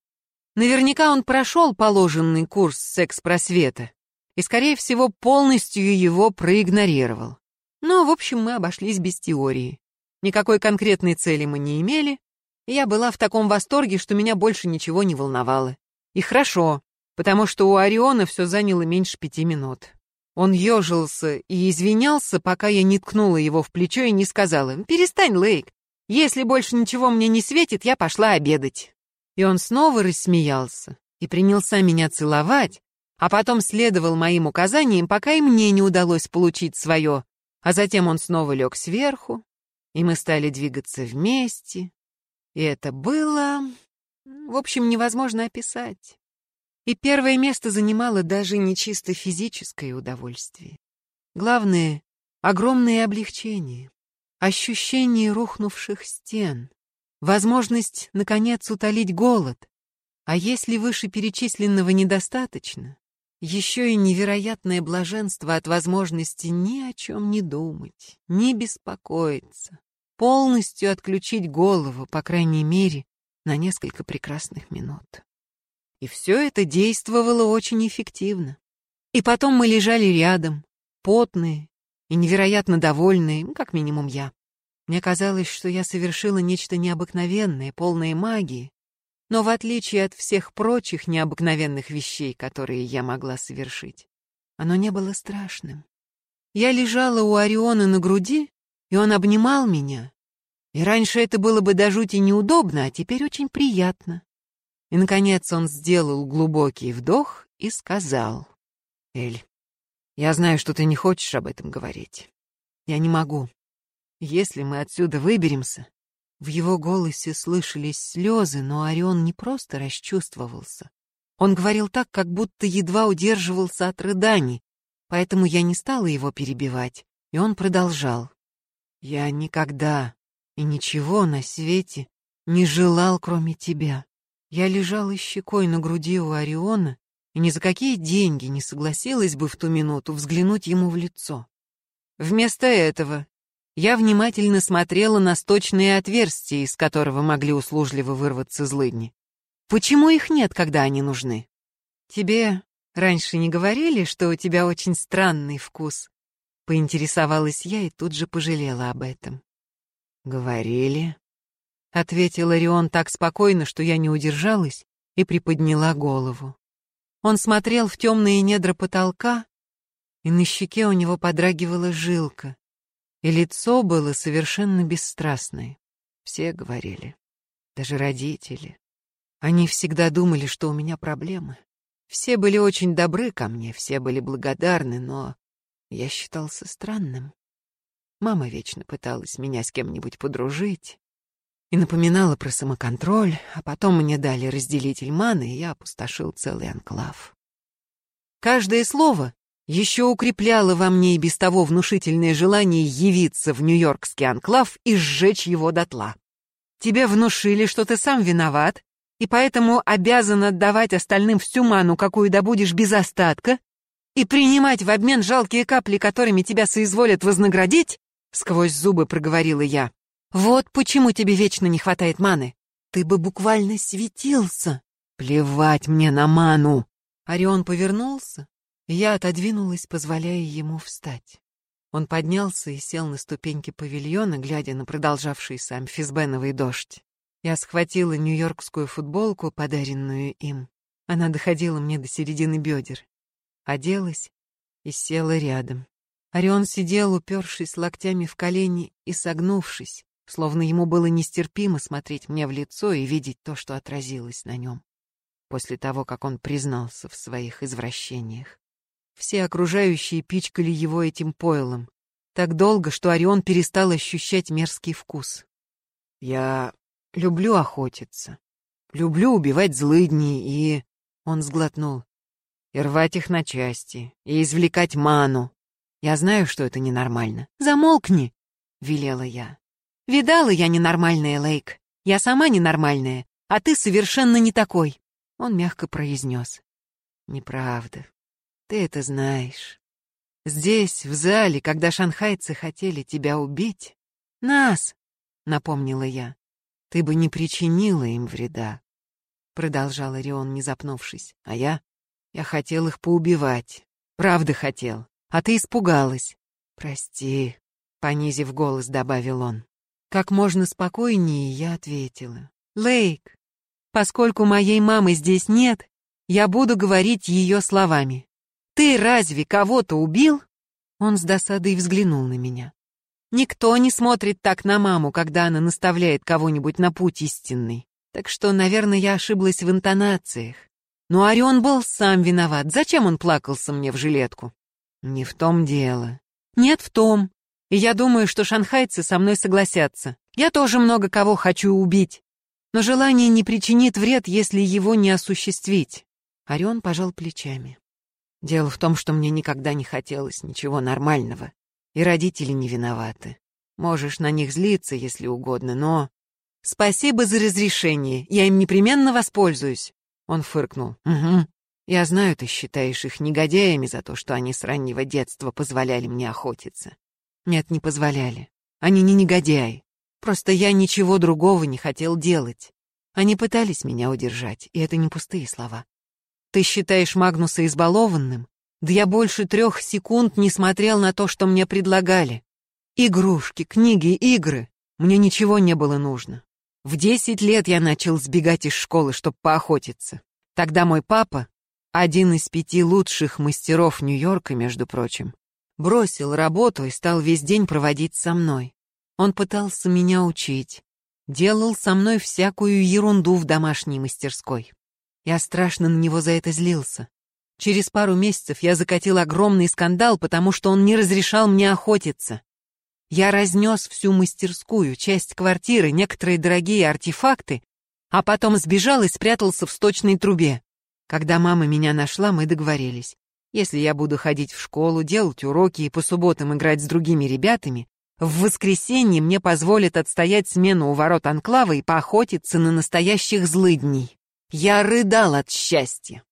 Наверняка он прошел положенный курс секс-просвета и, скорее всего, полностью его проигнорировал. Но, в общем, мы обошлись без теории. Никакой конкретной цели мы не имели, и я была в таком восторге, что меня больше ничего не волновало. И хорошо, потому что у Ориона все заняло меньше пяти минут. Он ежился и извинялся, пока я не ткнула его в плечо и не сказала «Перестань, Лейк, если больше ничего мне не светит, я пошла обедать». И он снова рассмеялся и принялся меня целовать, а потом следовал моим указаниям, пока и мне не удалось получить свое, а затем он снова лег сверху, и мы стали двигаться вместе, и это было, в общем, невозможно описать. И первое место занимало даже не чисто физическое удовольствие. Главное — огромное облегчение, ощущение рухнувших стен, возможность, наконец, утолить голод. А если вышеперечисленного недостаточно, еще и невероятное блаженство от возможности ни о чем не думать, не беспокоиться, полностью отключить голову, по крайней мере, на несколько прекрасных минут. И все это действовало очень эффективно. И потом мы лежали рядом, потные и невероятно довольные, как минимум я. Мне казалось, что я совершила нечто необыкновенное, полное магии, но в отличие от всех прочих необыкновенных вещей, которые я могла совершить, оно не было страшным. Я лежала у Ориона на груди и он обнимал меня. И раньше это было бы до жути неудобно, а теперь очень приятно. И, наконец, он сделал глубокий вдох и сказал. «Эль, я знаю, что ты не хочешь об этом говорить. Я не могу. Если мы отсюда выберемся...» В его голосе слышались слезы, но Орион не просто расчувствовался. Он говорил так, как будто едва удерживался от рыданий, поэтому я не стала его перебивать, и он продолжал. Я никогда и ничего на свете не желал, кроме тебя. Я лежала щекой на груди у Ориона и ни за какие деньги не согласилась бы в ту минуту взглянуть ему в лицо. Вместо этого я внимательно смотрела на сточные отверстия, из которого могли услужливо вырваться злыдни. Почему их нет, когда они нужны? Тебе раньше не говорили, что у тебя очень странный вкус? Поинтересовалась я и тут же пожалела об этом. «Говорили», — ответил Орион так спокойно, что я не удержалась и приподняла голову. Он смотрел в темные недра потолка, и на щеке у него подрагивала жилка, и лицо было совершенно бесстрастное. Все говорили, даже родители. Они всегда думали, что у меня проблемы. Все были очень добры ко мне, все были благодарны, но я считался странным. Мама вечно пыталась меня с кем-нибудь подружить и напоминала про самоконтроль, а потом мне дали разделитель маны, и я опустошил целый анклав. Каждое слово еще укрепляло во мне и без того внушительное желание явиться в Нью-Йоркский анклав и сжечь его дотла. Тебе внушили, что ты сам виноват, и поэтому обязан отдавать остальным всю ману, какую добудешь без остатка, и принимать в обмен жалкие капли, которыми тебя соизволят вознаградить, сквозь зубы проговорила я. Вот почему тебе вечно не хватает маны. Ты бы буквально светился. Плевать мне на ману. Орион повернулся, я отодвинулась, позволяя ему встать. Он поднялся и сел на ступеньки павильона, глядя на продолжавшийся амфисбеновый дождь. Я схватила нью-йоркскую футболку, подаренную им. Она доходила мне до середины бедер оделась и села рядом. Орион сидел, упершись локтями в колени и согнувшись, словно ему было нестерпимо смотреть мне в лицо и видеть то, что отразилось на нем. После того, как он признался в своих извращениях. Все окружающие пичкали его этим пойлом. Так долго, что Орион перестал ощущать мерзкий вкус. «Я люблю охотиться. Люблю убивать злыдни и...» Он сглотнул и рвать их на части, и извлекать ману. Я знаю, что это ненормально. Замолкни, велела я. Видала я ненормальная, Лейк. Я сама ненормальная, а ты совершенно не такой. Он мягко произнес. Неправда. Ты это знаешь. Здесь, в зале, когда шанхайцы хотели тебя убить, нас, напомнила я, ты бы не причинила им вреда. продолжал Орион, не запнувшись. А я? Я хотел их поубивать. Правда хотел. А ты испугалась. Прости, понизив голос, добавил он. Как можно спокойнее я ответила. Лейк, поскольку моей мамы здесь нет, я буду говорить ее словами. Ты разве кого-то убил? Он с досадой взглянул на меня. Никто не смотрит так на маму, когда она наставляет кого-нибудь на путь истинный. Так что, наверное, я ошиблась в интонациях. Но Орион был сам виноват. Зачем он плакался мне в жилетку? Не в том дело. Нет, в том. И я думаю, что шанхайцы со мной согласятся. Я тоже много кого хочу убить. Но желание не причинит вред, если его не осуществить. Орион пожал плечами. Дело в том, что мне никогда не хотелось ничего нормального. И родители не виноваты. Можешь на них злиться, если угодно, но... Спасибо за разрешение, я им непременно воспользуюсь. Он фыркнул. Угу. Я знаю, ты считаешь их негодяями за то, что они с раннего детства позволяли мне охотиться. Нет, не позволяли. Они не негодяи. Просто я ничего другого не хотел делать. Они пытались меня удержать, и это не пустые слова. Ты считаешь Магнуса избалованным? Да я больше трех секунд не смотрел на то, что мне предлагали. Игрушки, книги, игры. Мне ничего не было нужно. В десять лет я начал сбегать из школы, чтобы поохотиться. Тогда мой папа, один из пяти лучших мастеров Нью-Йорка, между прочим, бросил работу и стал весь день проводить со мной. Он пытался меня учить, делал со мной всякую ерунду в домашней мастерской. Я страшно на него за это злился. Через пару месяцев я закатил огромный скандал, потому что он не разрешал мне охотиться. Я разнес всю мастерскую, часть квартиры, некоторые дорогие артефакты, а потом сбежал и спрятался в сточной трубе. Когда мама меня нашла, мы договорились. Если я буду ходить в школу, делать уроки и по субботам играть с другими ребятами, в воскресенье мне позволят отстоять смену у ворот анклава и поохотиться на настоящих злыдней. Я рыдал от счастья.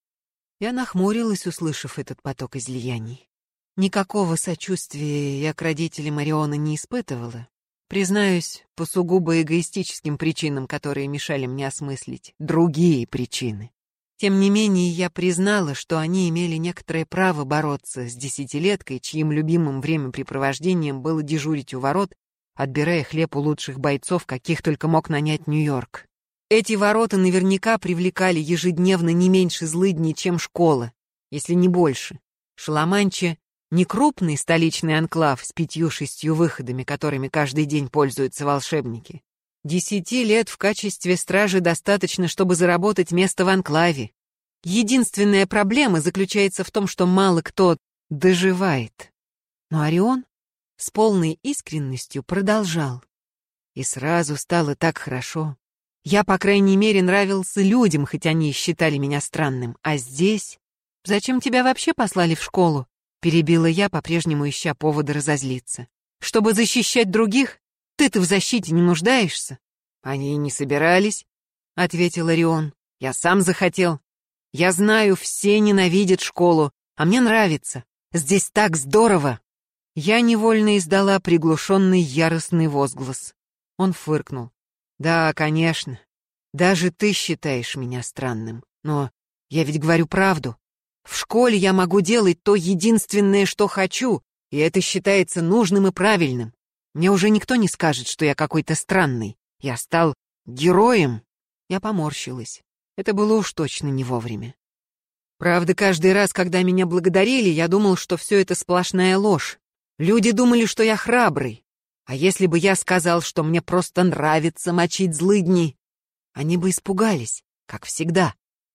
Я нахмурилась, услышав этот поток излияний. Никакого сочувствия я к родителям Мариона не испытывала. Признаюсь, по сугубо эгоистическим причинам, которые мешали мне осмыслить другие причины. Тем не менее, я признала, что они имели некоторое право бороться с десятилеткой, чьим любимым времяпрепровождением было дежурить у ворот, отбирая хлеб у лучших бойцов, каких только мог нанять Нью-Йорк. Эти ворота наверняка привлекали ежедневно не меньше злыдней, чем школа, если не больше. Шаламанче — не крупный столичный анклав с пятью-шестью выходами, которыми каждый день пользуются волшебники. Десяти лет в качестве стражи достаточно, чтобы заработать место в анклаве. Единственная проблема заключается в том, что мало кто доживает. Но Орион с полной искренностью продолжал. И сразу стало так хорошо. Я, по крайней мере, нравился людям, хоть они и считали меня странным. А здесь... Зачем тебя вообще послали в школу? Перебила я, по-прежнему ища повода разозлиться. Чтобы защищать других? Ты-то в защите не нуждаешься?» «Они и не собирались», — ответил Орион. «Я сам захотел. Я знаю, все ненавидят школу, а мне нравится. Здесь так здорово!» Я невольно издала приглушенный яростный возглас. Он фыркнул. «Да, конечно. Даже ты считаешь меня странным. Но я ведь говорю правду. В школе я могу делать то единственное, что хочу, и это считается нужным и правильным. Мне уже никто не скажет, что я какой-то странный. Я стал героем. Я поморщилась. Это было уж точно не вовремя. Правда, каждый раз, когда меня благодарили, я думал, что все это сплошная ложь. Люди думали, что я храбрый. А если бы я сказал, что мне просто нравится мочить злыдни, они бы испугались, как всегда.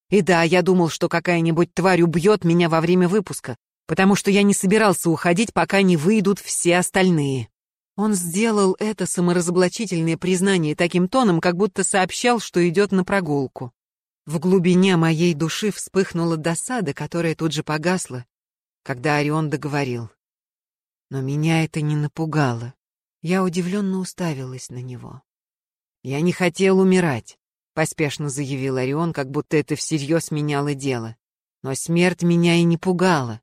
И да, я думал, что какая-нибудь тварь убьет меня во время выпуска, потому что я не собирался уходить, пока не выйдут все остальные. Он сделал это саморазоблачительное признание таким тоном, как будто сообщал, что идет на прогулку. В глубине моей души вспыхнула досада, которая тут же погасла, когда Орион договорил. Но меня это не напугало. Я удивленно уставилась на него. «Я не хотел умирать», — поспешно заявил Орион, как будто это всерьез меняло дело. «Но смерть меня и не пугала.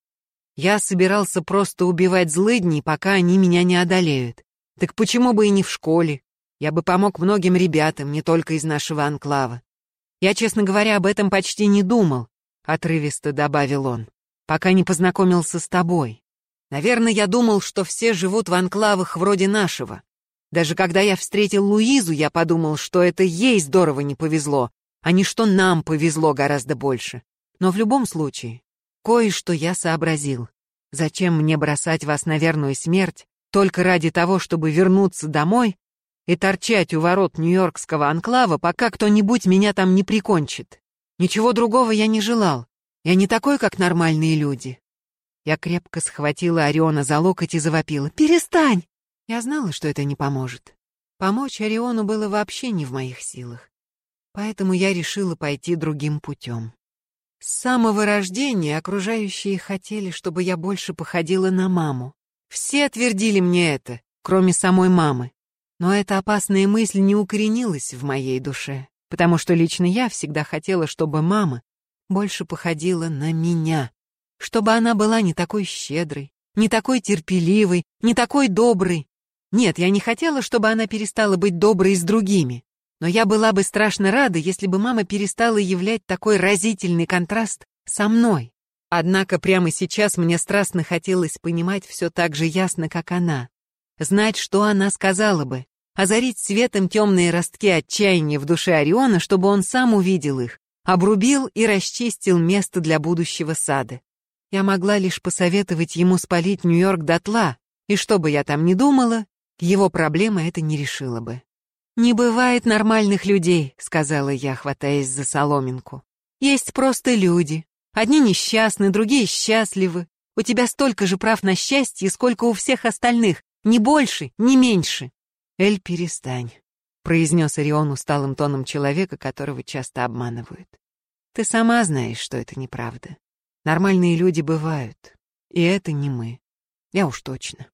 Я собирался просто убивать злыдней, пока они меня не одолеют. Так почему бы и не в школе? Я бы помог многим ребятам, не только из нашего анклава. Я, честно говоря, об этом почти не думал, отрывисто добавил он, пока не познакомился с тобой. Наверное, я думал, что все живут в анклавах вроде нашего. Даже когда я встретил Луизу, я подумал, что это ей здорово не повезло, а не что нам повезло гораздо больше. Но в любом случае, кое-что я сообразил. Зачем мне бросать вас на верную смерть только ради того, чтобы вернуться домой и торчать у ворот Нью-Йоркского анклава, пока кто-нибудь меня там не прикончит? Ничего другого я не желал. Я не такой, как нормальные люди. Я крепко схватила Ориона за локоть и завопила. «Перестань!» Я знала, что это не поможет. Помочь Ориону было вообще не в моих силах. Поэтому я решила пойти другим путем. С самого рождения окружающие хотели, чтобы я больше походила на маму. Все твердили мне это, кроме самой мамы. Но эта опасная мысль не укоренилась в моей душе, потому что лично я всегда хотела, чтобы мама больше походила на меня чтобы она была не такой щедрой, не такой терпеливой, не такой доброй. Нет, я не хотела, чтобы она перестала быть доброй с другими. Но я была бы страшно рада, если бы мама перестала являть такой разительный контраст со мной. Однако прямо сейчас мне страстно хотелось понимать все так же ясно, как она. Знать, что она сказала бы. Озарить светом темные ростки отчаяния в душе Ориона, чтобы он сам увидел их, обрубил и расчистил место для будущего сада. Я могла лишь посоветовать ему спалить Нью-Йорк дотла, и что бы я там ни думала, его проблема это не решила бы. «Не бывает нормальных людей», — сказала я, хватаясь за соломинку. «Есть просто люди. Одни несчастны, другие счастливы. У тебя столько же прав на счастье, сколько у всех остальных. Ни больше, ни меньше». «Эль, перестань», — произнес Орион усталым тоном человека, которого часто обманывают. «Ты сама знаешь, что это неправда. Нормальные люди бывают. И это не мы. Я уж точно.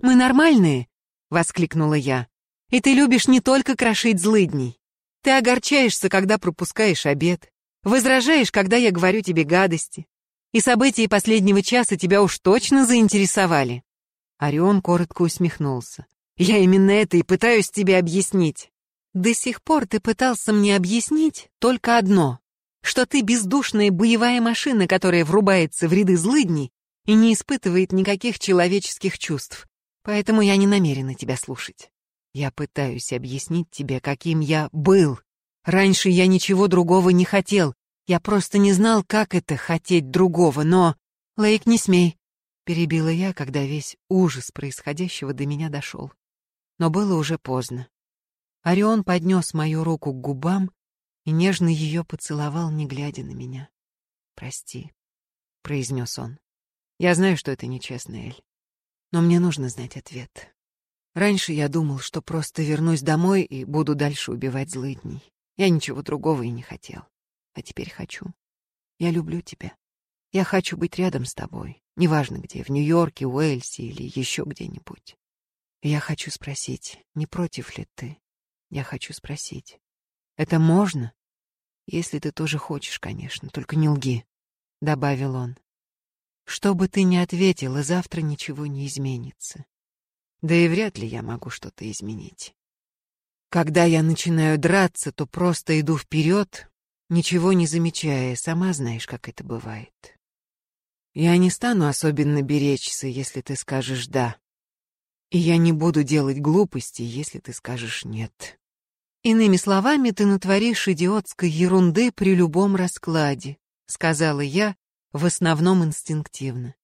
«Мы нормальные?» — воскликнула я. «И ты любишь не только крошить злыдней. Ты огорчаешься, когда пропускаешь обед. Возражаешь, когда я говорю тебе гадости. И события последнего часа тебя уж точно заинтересовали». Орион коротко усмехнулся. «Я именно это и пытаюсь тебе объяснить. До сих пор ты пытался мне объяснить только одно что ты бездушная боевая машина, которая врубается в ряды злыдней и не испытывает никаких человеческих чувств. Поэтому я не намерена тебя слушать. Я пытаюсь объяснить тебе, каким я был. Раньше я ничего другого не хотел. Я просто не знал, как это хотеть другого, но... Лейк, не смей. Перебила я, когда весь ужас происходящего до меня дошел. Но было уже поздно. Орион поднес мою руку к губам и нежно ее поцеловал, не глядя на меня. «Прости», — произнес он. «Я знаю, что это нечестно, Эль, но мне нужно знать ответ. Раньше я думал, что просто вернусь домой и буду дальше убивать злыдней. Я ничего другого и не хотел. А теперь хочу. Я люблю тебя. Я хочу быть рядом с тобой, неважно где, в Нью-Йорке, Уэльсе или еще где-нибудь. я хочу спросить, не против ли ты? Я хочу спросить, это можно? Если ты тоже хочешь, конечно, только не лги, добавил он. Что бы ты ни ответила, завтра ничего не изменится. Да и вряд ли я могу что-то изменить. Когда я начинаю драться, то просто иду вперед, ничего не замечая, сама знаешь, как это бывает. Я не стану особенно беречься, если ты скажешь «да». И я не буду делать глупости, если ты скажешь «нет». Иными словами, ты натворишь идиотской ерунды при любом раскладе, сказала я, в основном инстинктивно.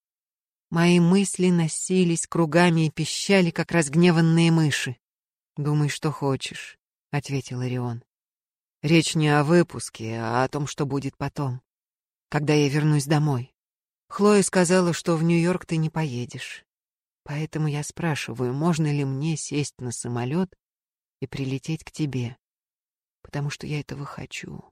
Мои мысли носились кругами и пищали, как разгневанные мыши. «Думай, что хочешь», — ответил Орион. «Речь не о выпуске, а о том, что будет потом, когда я вернусь домой. Хлоя сказала, что в Нью-Йорк ты не поедешь. Поэтому я спрашиваю, можно ли мне сесть на самолет и прилететь к тебе, потому что я этого хочу.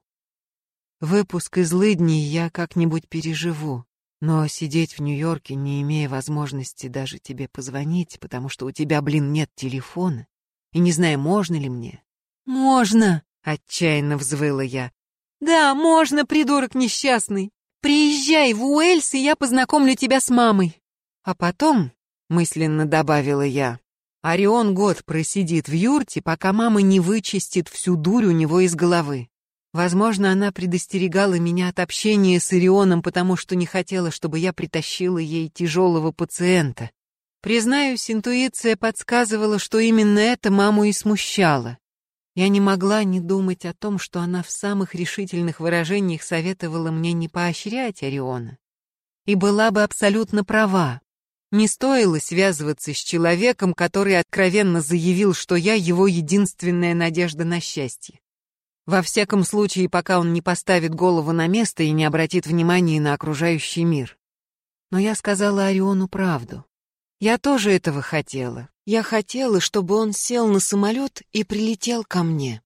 Выпуск из Лыдни я как-нибудь переживу, но сидеть в Нью-Йорке, не имея возможности даже тебе позвонить, потому что у тебя, блин, нет телефона, и не знаю, можно ли мне. «Можно!» — отчаянно взвыла я. «Да, можно, придурок несчастный! Приезжай в Уэльс, и я познакомлю тебя с мамой!» А потом, мысленно добавила я, Орион год просидит в юрте, пока мама не вычистит всю дурь у него из головы. Возможно, она предостерегала меня от общения с Ирионом, потому что не хотела, чтобы я притащила ей тяжелого пациента. Признаюсь, интуиция подсказывала, что именно это маму и смущало. Я не могла не думать о том, что она в самых решительных выражениях советовала мне не поощрять Ориона. И была бы абсолютно права. Не стоило связываться с человеком, который откровенно заявил, что я его единственная надежда на счастье. Во всяком случае, пока он не поставит голову на место и не обратит внимания на окружающий мир. Но я сказала Ориону правду. Я тоже этого хотела. Я хотела, чтобы он сел на самолет и прилетел ко мне.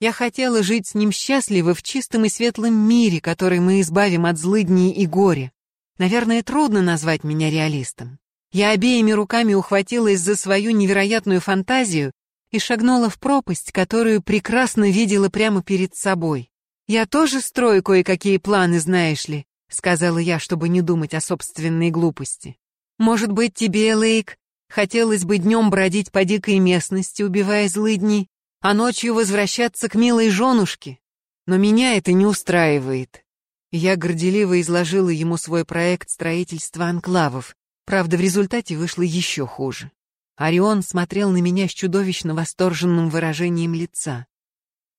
Я хотела жить с ним счастливо в чистом и светлом мире, который мы избавим от злыдней и горя. Наверное, трудно назвать меня реалистом. Я обеими руками ухватилась за свою невероятную фантазию и шагнула в пропасть, которую прекрасно видела прямо перед собой. «Я тоже строю кое-какие планы, знаешь ли», — сказала я, чтобы не думать о собственной глупости. «Может быть, тебе, Лейк, хотелось бы днем бродить по дикой местности, убивая злыдней, а ночью возвращаться к милой женушке? Но меня это не устраивает». Я горделиво изложила ему свой проект строительства анклавов, правда, в результате вышло еще хуже. Орион смотрел на меня с чудовищно восторженным выражением лица.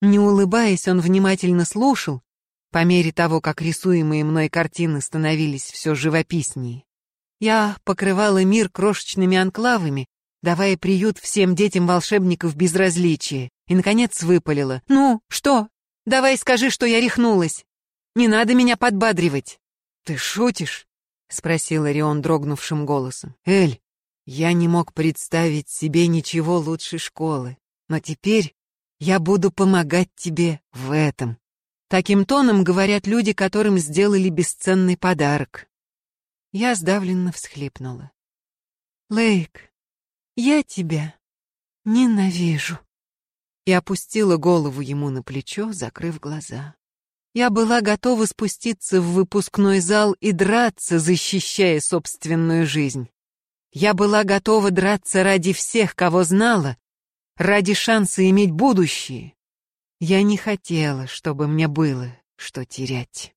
Не улыбаясь, он внимательно слушал, по мере того, как рисуемые мной картины становились все живописнее. Я покрывала мир крошечными анклавами, давая приют всем детям волшебников безразличия, и, наконец, выпалила. «Ну, что? Давай скажи, что я рехнулась. Не надо меня подбадривать». «Ты шутишь?» — спросил Орион дрогнувшим голосом. «Эль, я не мог представить себе ничего лучше школы, но теперь я буду помогать тебе в этом. Таким тоном говорят люди, которым сделали бесценный подарок. Я сдавленно всхлипнула. Лейк, я тебя ненавижу. И опустила голову ему на плечо, закрыв глаза. Я была готова спуститься в выпускной зал и драться, защищая собственную жизнь. Я была готова драться ради всех, кого знала, ради шанса иметь будущее. Я не хотела, чтобы мне было что терять.